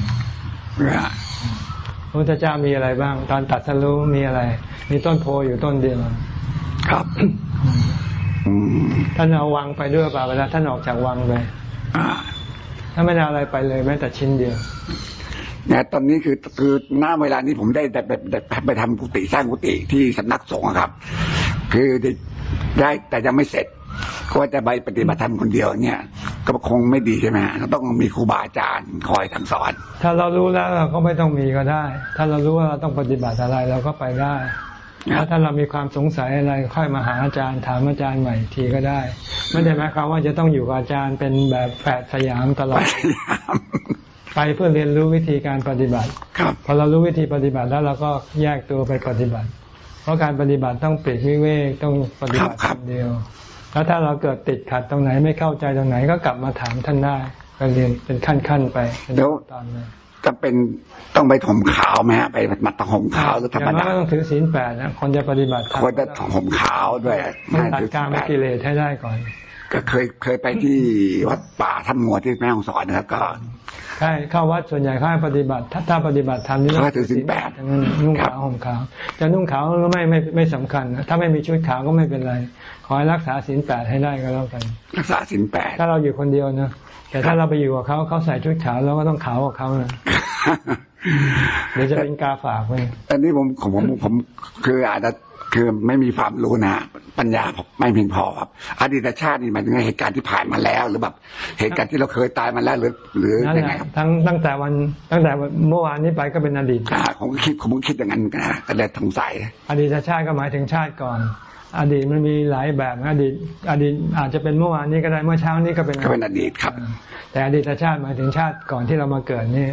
พระพุทธเจ้ามีอะไรบ้าง ตอนตัดสรู้มีอะไร มีต้นโพอยู่ต้นเดียวครับอืม ท่านเอาวังไปด้วยเปล่าเวลาท่านออกจากวังไปอ่าถ้าไม่ได้เอาอะไรไปเลยแม้แต่ชิ้นเดียวเนี่ยตอนนี้คือคือหน้าเวลานี้ผมได้ได้ได้ได้ไปทำกุฏิสร้างกุฏิที่สำนักสงฆ์อะครับ คือได้ได้แต่ยังไม่เสร็จก็ว่าจะไปปฏิบัติธรรมคนเดียวเนี่ย ก็คงไม่ดีใช่ไหมฮะต้องมีครูบาอาจารย์คอยสั่งสอน ถ้าเรารู้แล้วเราก็ไม่ต้องมีก็ได้ ถ้าเรารู้ว่าเราต้องปฏิบัติอะไรเราก็ไปได้ครับ แล้วถ้าเรามีความสงสัยอะไรค่อยมาหาอาจารย์ถามอาจารย์ใหม่อีกทีก็ได้ ไม่ได้หมายความว่าจะต้องอยู่กับอาจารย์เป็นแบบแฝดสยามตลอพดยายามไปเพื่อเรียนรู้วิธีการปฏิบัติครับพอเรารู้วิธีปฏิบัติแล้วเราก็แยกตัวไปปฏิบัติ เพราะการปฏิบัติต้องปลีกวิเวกต้องปฏิบัติครับคนเดียว แล้วถ้าเราเกิดติดขัดตรงไหนไม่เข้าใจตรงไหนก็กลับมาถามท่านได้ไปเรียนเป็นขั้นๆไปเป็นเดี๋ยวตอนเลย จะเป็นต้องไปถมขาวไหมฮะไปมัดตะห่มขาวหรือธรรมย่างน้ดาอยก็ต้องถือศีลแปดนะคนจะปฏิบัติธรรมควรจะห่มขาวด้วยต้องตัดถือการมแปดกิเลสให้ได้ก่อน ก็เคยเคยไปที่วัดป่าท่านมัวที่แม่ฮ่องสอนนะครับก็ใช่เข้าวัดส่วนใหญ่เข้าให้ปฏิบัติ ถ้าถ้าปฏิบัติธรรมนี่เขาให้ถือศีลแปดทั้งนั้นนุ่งครัขาบวห่มขาว จะนุ่งขาวก็ไม่ไม่ไม่สำคัญนะถ้าไม่มีชุดขาวก็ไม่เป็นไร ขอให้รักษาศีลแปดให้ได้ก็แล้วกัน รักษาศีลแปดถ้าเราอยู่คนเดียวนะ แต่ถ้าเราไปอยู่กับเขาเขาใส่ชุดขาวเราก็ต้องขาวกับเขานะเดี๋ยวจะเป็นกาฝากไปอันนี้ผมผมผมผมคืออาจจะคือไม่มีความรู้นะปัญญาผมไม่เพียงพอครับ อดีตชาตินี่หมายถึงเหตุการณ์ที่ผ่านมาแล้ว หรือแบบเหตุการณ์ที่เราเคยตายมาแล้วหรือหรือนั่นยังแหไงละครับทั้งตั้งแต่วันตั้งแต่เมื่อวานนี้ไปก็เป็นอดีตอ่าผมก็คิดผมก็คิดอย่างนั้นนะก็เลยสงสัย อดีตชาติก็หมายถึงชาติก่อน อดีตมันมีหลายแบบนะอดีต อดีตอาจจะเป็นเมื่อวานนี้ก็ได้เมื่อเช้านี้ก็เป็นก็เป็นอดีตครับ แต่อดีตชาติหมายถึงชาติก่อนที่เรามาเกิดนี่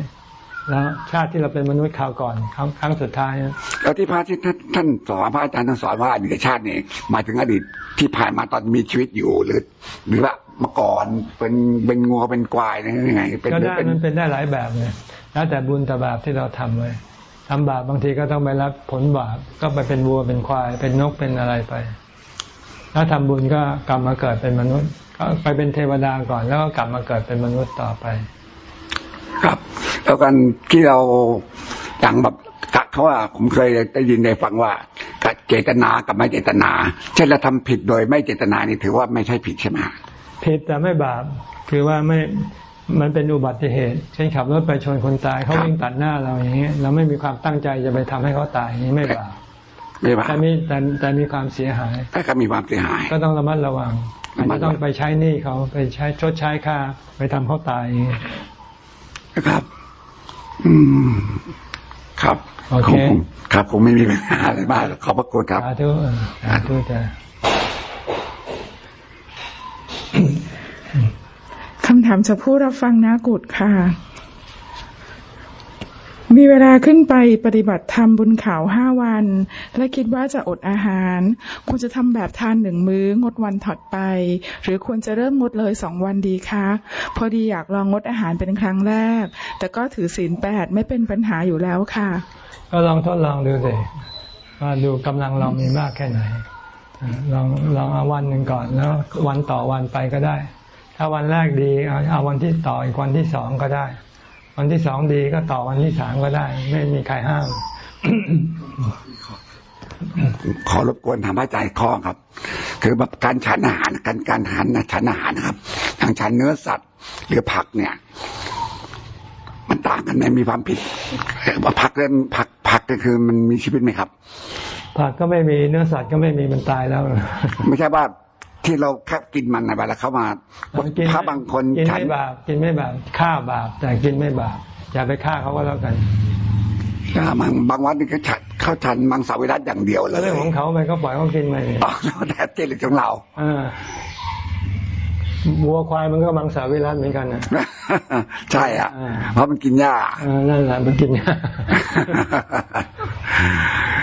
แล้วชาติที่เราเป็นมนุษย์คราวก่อนครั้งครั้งสุดท้ายนะแล้วที่พระที่ท่านท่านสอนพระอาจารย์ท่านสอนว่าอดีตชาตินี่หมายถึงอดีตที่ผ่านมาตอนมีชีวิตอยู่หรือ หรือว่าเมื่อก่อนเป็นเป็นงัวเป็นควายนะยังไงเป็นก็ได้เป็นมันเป็นได้หลายแบบเลยแล้วแต่บุญแต่บาปที่เราทำเลย ทำบาปบางทีก็ต้องไปรับผลบาปก็ไปเป็นวัวเป็นควาย เป็นนกเป็นอะไรไป ถ้าทำบุญก็กลับมาเกิดเป็นมนุษย์ ก็ไปเป็นเทวดาก่อนแล้วก็กลับมาเกิดเป็นมนุษย์ต่อไป ครับ แล้วกันที่เราอย่างแบบเขาว่าผมเคยได้ยินได้ฟังว่าเจตนากับไม่เจตนา เช่นเราทำผิดโดยไม่เจตนานี่ถือว่าไม่ใช่ผิดใช่ไหมฮะผิดแต่ไม่บาปคือว่าไม่ มันเป็นอุบัติเหตุ เช่นขับรถไปชนคนตายเขาวิ่งตัดหน้าเราอย่างนี้เราไม่มีความตั้งใจจะไปทำให้เขาตายอย่างนี้ไม่บาปไม่ว่าแต่มีแต่แต่มีความเสียหายแต่ก็มีความเสียหาย ก็ต้องระมัดระวังอาจจะต้องไปใช้หนี้เขาไปใช้ชดใช้ค่า ไปทำเขาตายอย่างนี้นะครับ อืมครับโอเคผมครับผมไม่มีปัญหาอะไรมากขอบพระคุณครับสาธุเออสาธุจ้ะ คำถามจากผู้รับฟังนากุฏค่ะ มีเวลาขึ้นไปปฏิบัติธรรมบุญขาห้าวัน และคิดว่าจะอดอาหารควรจะทำแบบทานหนึ่งมื้องดวันถัดไป หรือควรจะเริ่มงดเลยสองวันดีคะ พอดีอยากลองงดอาหารเป็นครั้งแรก แต่ก็ถือศีลแปดไม่เป็นปัญหาอยู่แล้วค่ะ ก็ลองทดลองดูสิว่าดูกำลังเรามีมากแค่ไหนลองลองเอาวันหนึ่งก่อนแล้ววันต่อวันไปก็ได้ ถ้าวันแรกดีเอาเอาวันที่ต่ออีกวันที่สองก็ได้ วันที่สองดีก็ต่อวันที่สามก็ได้ ไม่มีใครห้าม ขอรบกวนถามพระอาจารย์ข้อครับ คือแบบการฉันอาหารการการทานนะฉันอาหารนะครับทางฉันเนื้อสัตว์หรือผักเนี่ย มันต่างกันไหมมีความผิดว่าผักเรื่องผักผักก็คือมันมีชีวิตไหมครับผักก็ไม่มีเนื้อสัตว์ก็ไม่มีมันตายแล้ว ไม่ใช่ว่า ที่เราแค่กินมันนะเวลาเขามากินถ้าบางคนกินฉันไม่บาปกินไม่บาปฆ่าบาปแต่กินไม่บาปอย่าไปฆ่าเขาก็แล้วกันอ่าบางบางวันนี่ก็ฉันเข้าฉันมังสวิรัตอย่างเดียวเลแล้วยเรื่องของเขาไปก็ปล่อยเขากินไปเนี่ยอ๋อแล้วแต่เจริญของเราอ่าวัวควายมันก็มังสวิรัตเหมือนกันนะใช่อะอ่าเพราะมันกินหญ้าเออนั่นแหละมันกิน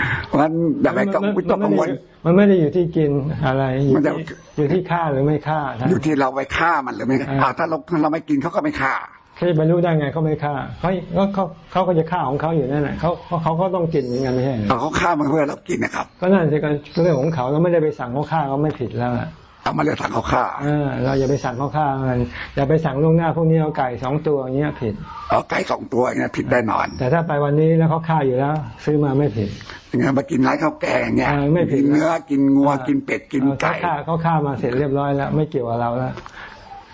โเพราะฉะนั้นอย่าไปกังวลต้องกังวลมันไม่ได้อยู่ที่กินอะไรอยู่มันจะที่อยู่ที่ฆ่าหรือไม่ฆ่านะอยู่ที่เราไปฆ่ามันหรือไม่อ่าอ่าถ้าเราถ้าเราไม่กินเขาก็ไม่ฆ่าเขาจะไปรู้ได้ไงเขาไม่ฆ่าเขาเขาเขาเขาก็จะฆ่าของเขาอยู่นั่นแหละเขาเพราะเขาก็ต้องกินเหมือนกันไม่ใช่เหรอเอาเขาฆ่ามันเพื่อเรากินนะครับ ก็นั่นสิก็เรื่องของเขาเราไม่ได้ไปสั่งเขาฆ่าเขาไม่ผิดแล้วอะ เอามาเรียกสั่งเขาฆ่าเออเราอย่าไปสั่งเขาฆ่ามันอย่าไปสั่งล่วงหน้าพวกนี้เอาไก่สองตัวอย่างเงี้ยผิดเอาไก่สองตัวเนี่ยผิดแน่นอน แต่ถ้าไปวันนี้แล้วเขาฆ่าอยู่แล้ว ซื้อมาไม่ผิดอย่างเงี้ยมากินร้านข้าวแกงเนี่ยเออไม่ผิดกินเนื้อกินงัวกินเป็ดกินเออไก่เขาฆ่าเขาฆ่ามาเสร็จเรียบร้อยแล้ว ไม่เกี่ยวกับเราแล้ว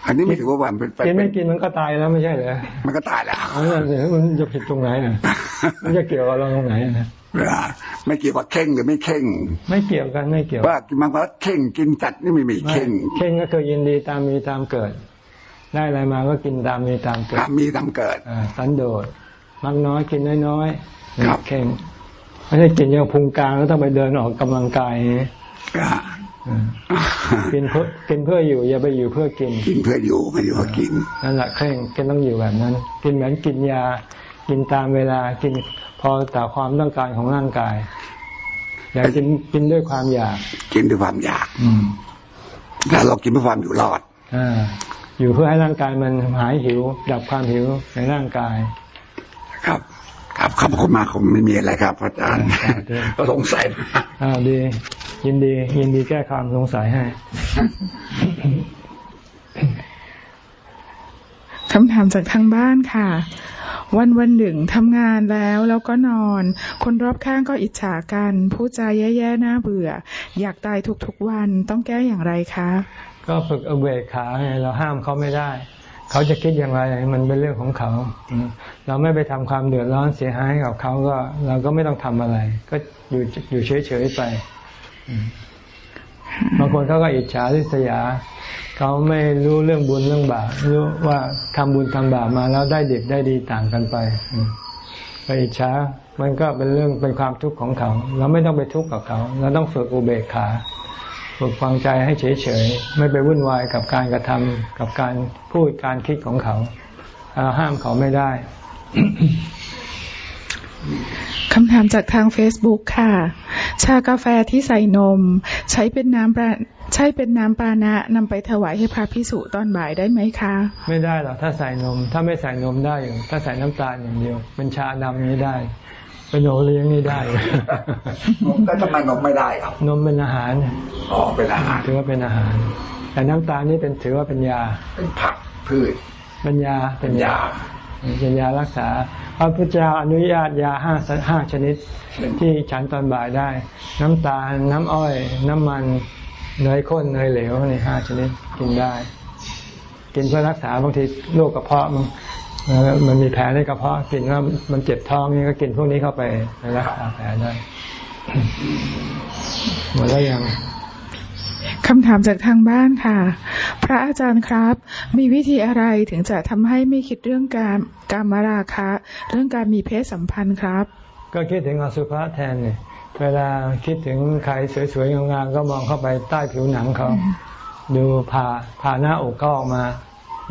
อันนี้ไม่ถือว่ามันเป็นกินเป็ไม่นกินมันก็ตายแล้วไม่ใช่เหรอมันก็ตายแล้วเอานั่นสิมันจะผิดตรงไหนอะมันจะเกี่ยวกับเราตรงไหนอะ ไม่เกี่ยวกับเข่งหรือไม่เข่ง ไม่เกี่ยวกันไม่เกี่ยวว่ากินบางคนเข่งกินจัดนี่ไม่มีเข่งเข่งก็คือยินดีตามมีตามเกิด ได้อะไรมาก็กินตามมีตามเกิดตามมีตามเกิดอ่าสันโดษมักน้อยกินน้อยๆครับเข่งไม่ใช่กินอย่างพุงกลางแล้วต้องไปเดินออกกำลังกายอย่างนี้อ่าอืมกินเพื่อกินเพื่ออยู่อย่าไปอยู่เพื่อกิน กินเพื่ออยู่ไม่อยู่เพื่อกินนั่นแหละเคร่งกินต้องอยู่แบบนั้น กินเหมือนกินยา กินตามเวลากิน พอต่อความต้องการของร่างกาย อย่ากินกินด้วยความอยาก กินด้วยความอยาก อืมแต่เรากินเพื่อความอยู่รอดอ่าอยู่เพื่อให้ร่างกายมันหายหิว ดับความหิวในร่างกาย ครับครับขอบคุณมากผมไม่มีอะไรครับอาจารย์ครับก็สงสัยมากอ่าดี ยินดี ยินดีแก้ความสงสัยให้ คำถามจากทางบ้านค่ะ วันวันหนึ่งทำงานแล้วแล้วก็นอน คนรอบข้างก็อิจฉากันพูดจาแย่ๆน่าเบื่อ อยากตายทุกๆวันต้องแก้อย่างไรคะ ก็ฝึกเอเบกขาไงเราห้ามเขาไม่ได้ เขาจะคิดอย่างไรมันเป็นเรื่องของเขา เราไม่ไปทำความเดือดร้อนเสียหายกับเขาก็ เราก็ไม่ต้องทำอะไร ก็อยู่อยู่เฉยๆไป บางคนเขาก็อิจฉาริษยา เขาไม่รู้เรื่องบุญเรื่องบาปรู้ว่าทำบุญทำบาปมาแล้วได้ดีได้ดีต่างกันไปไปอิจฉามันก็เป็นเรื่องเป็นความทุกข์ของเขา เราไม่ต้องไปทุกข์กับเขา เราต้องฝึกอุเบกขาฝึกฟังใจให้เฉยๆ ไม่ไปวุ่นวายกับการกระทำกับการพูดการคิดของเขาเราห้ามเขาไม่ได้ คำถามจากทาง Facebook ค่ะ ชากาแฟที่ใส่นม ใช้เป็นน้ำปลาใช้เป็นน้ำปานะนำไปถวายให้พระพิสุตอนบ่ายได้ไหมคะ ไม่ได้หรอกถ้าใส่นม ถ้าไม่ใส่นมได้อยู่ถ้าใส่น้ำตาลอย่างเดียว เป็นชาดำนี้ได้ เป็นโอเลี้ยงนี่ได้แล้วทำไมนมไม่ได้ครับ นมเป็นอาหารอ๋อเป็นอาหารถือว่าเป็นอาหาร แต่น้ำตาลนี่เป็นถือว่าเป็นยา เป็นผักพืชเป็นยาเป็นยายา เป็นยารักษาพระพุทธเจ้าอนุญาตยาห้าห้าชนิดที่ฉันตอนบ่ายได้ น้ำตาลน้ำอ้อย น้ำมันเนยข้นเนยเหลวนี่ห้าชนิดกินได้ กินเพื่อรักษาบางทีโรคกระเพาะมันมันมีแผลในกระเพาะกินแล้วมันเจ็บท้องนี่ก็กินพวกนี้เข้าไปรักษาแผลได้หมดแล้วยัง คำถามจากทางบ้านค่ะ พระอาจารย์ครับ มีวิธีอะไรถึงจะทำให้ไม่คิดเรื่องการการมราคะ เรื่องการมีเพศสัมพันธ์ครับ ก็คิดถึงอสุภะแทนเนี่ยเวลาคิดถึงใครสวยๆงามๆก็มองเข้าไปใต้ผิวหนังเขา ดูผ่าผ่าหน้าอกก็ออกมา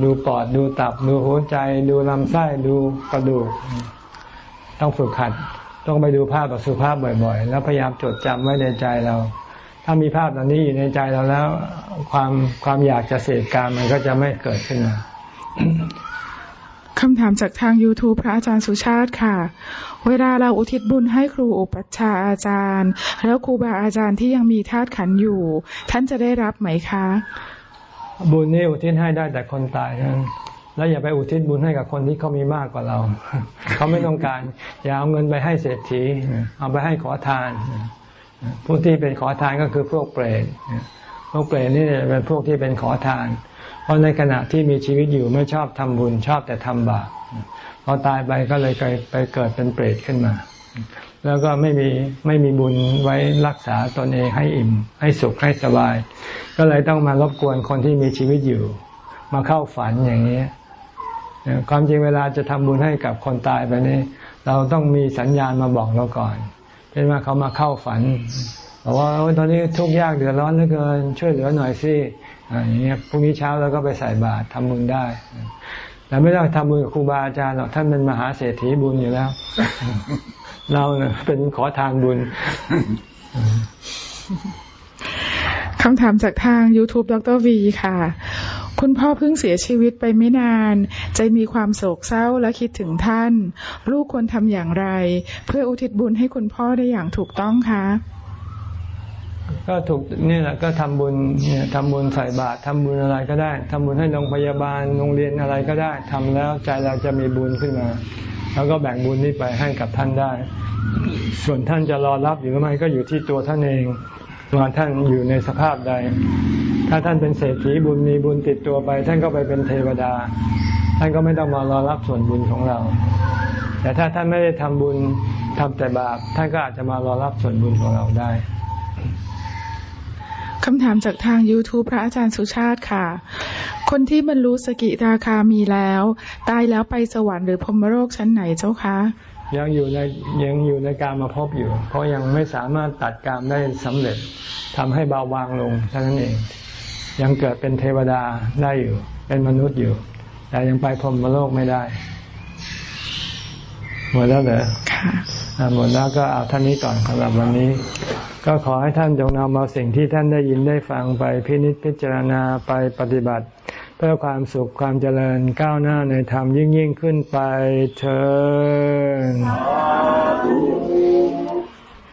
ดูปอดดูตับ ดูหัวใจ ดูลำไส้ดูกระดูกต้องฝึกหัด ต้องไปดูภาพอสุภาพบ่อยๆ แล้วพยายามจดจำไว้ในใจเรา ถ้ามีภาพเหล่านี้อยู่ในใจเราแล้ว ความความอยากจะเสพการมันก็จะไม่เกิดขึ้นมาคำถามจากทาง YouTube พระอาจารย์สุชาติค่ะ เวลาเราอุทิศบุญให้ครูอุปัชฌาย์อาจารย์ แล้วครูบาอาจารย์ที่ยังมีธาตุขันธ์อยู่ ท่านจะได้รับไหมคะ บุญนี่อุทิศให้ได้แต่คนตายนั้นแล้วอย่าไปอุทิศบุญให้กับคนที่เขามีมากกว่าเรา เขาไม่ต้องการ อย่าเอาเงินไปให้เศรษฐี เอาไปให้ขอทาน ผู้ที่เป็นขอทานก็คือพวกเปรตพวกเปรตนี่เป็นพวกที่เป็นขอทาน เพราะในขณะที่มีชีวิตอยู่ไม่ชอบทำบุญชอบแต่ทำบาปพอตายไปก็เลยไปเกิดเป็นเปรตขึ้นมา แล้วก็ไม่มีไม่มีบุญไว้รักษาตนเองให้อิ่ม ให้สุขให้สบาย ก็เลยต้องมารบกวนคนที่มีชีวิตอยู่ มาเข้าฝันอย่างนี้ความจริงเวลาจะทำบุญให้กับคนตายไปนี่เราต้องมีสัญญาณมาบอกเราก่อน ช่นว่าเขามาเข้าฝันบอกว่าตอนนี้ทุกข์ยากเดือดร้อนเหลือเกิน ช่วยเหลือหน่อยสิอย่างเงี้ยพรุ่งนี้เช้าเราก็ไปใส่บาตรทำบุญได้แต่ไม่ต้องทำบุญกับครูบาอาจารย์หรอกท่านเป็นมหาเศรษฐีบุญอยู่แล้ว เราเป็นขอทานบุญคำถามจากทาง YouTube ดรวีค่ะ คุณพ่อเพิ่งเสียชีวิตไปไม่นาน ใจมีความโศกเศร้าและคิดถึงท่าน ลูกควรทำอย่างไร เพื่ออุทิศบุญให้คุณพ่อได้อย่างถูกต้องคะก็ถูกนี่แหละก็ทำบุญเนี่ยทำบุญใส่บาตรทำบุญอะไรก็ได้ทำบุญให้โรงพยาบาลโรงเรียนอะไรก็ได้ทำแล้วใจเราจะมีบุญขึ้นมา แล้วก็แบ่งบุญนี้ไปให้กับท่านได้ ส่วนท่านจะรอรับอยู่หรือไม่ก็อยู่ที่ตัวท่านเองว่าท่านอยู่ในสภาพใด ถ้าท่านเป็นเศรษฐีบุญมีบุญติดตัวไป ท่านก็ไปเป็นเทวดา ท่านก็ไม่ต้องมารอรับส่วนบุญของเรา แต่ถ้าท่านไม่ได้ทำบุญทำแต่บาป ท่านก็อาจจะมารอรับส่วนบุญของเราได้คำถามจากทาง YouTube พระอาจารย์สุชาติค่ะ คนที่บรรลุสกิราคามีแล้ว ตายแล้วไปสวรรค์หรือพรมโลกชั้นไหนเจ้าคะ ยังอยู่ในยังอยู่ในการมาพบอยู่ เพราะยังไม่สามารถตัดการได้สำเร็จทำให้เบาบางลงเท่านั้นเอง ยังเกิดเป็นเทวดาได้อยู่ เป็นมนุษย์อยู่ แต่ยังไปพรมโลกไม่ได้ หมดแล้วเหรอค่ะหมดแล้วก็เอาท่านนี้ก่อนสำหรับวันนี้ ก็ขอให้ท่านจงนำเอาสิ่งที่ท่านได้ยินได้ฟังไปพินิจพิจารณาไปปฏิบัติ เพื่อความสุขความเจริญก้าวหน้าในธรรมยิ่งยิ่งขึ้นไปเธอ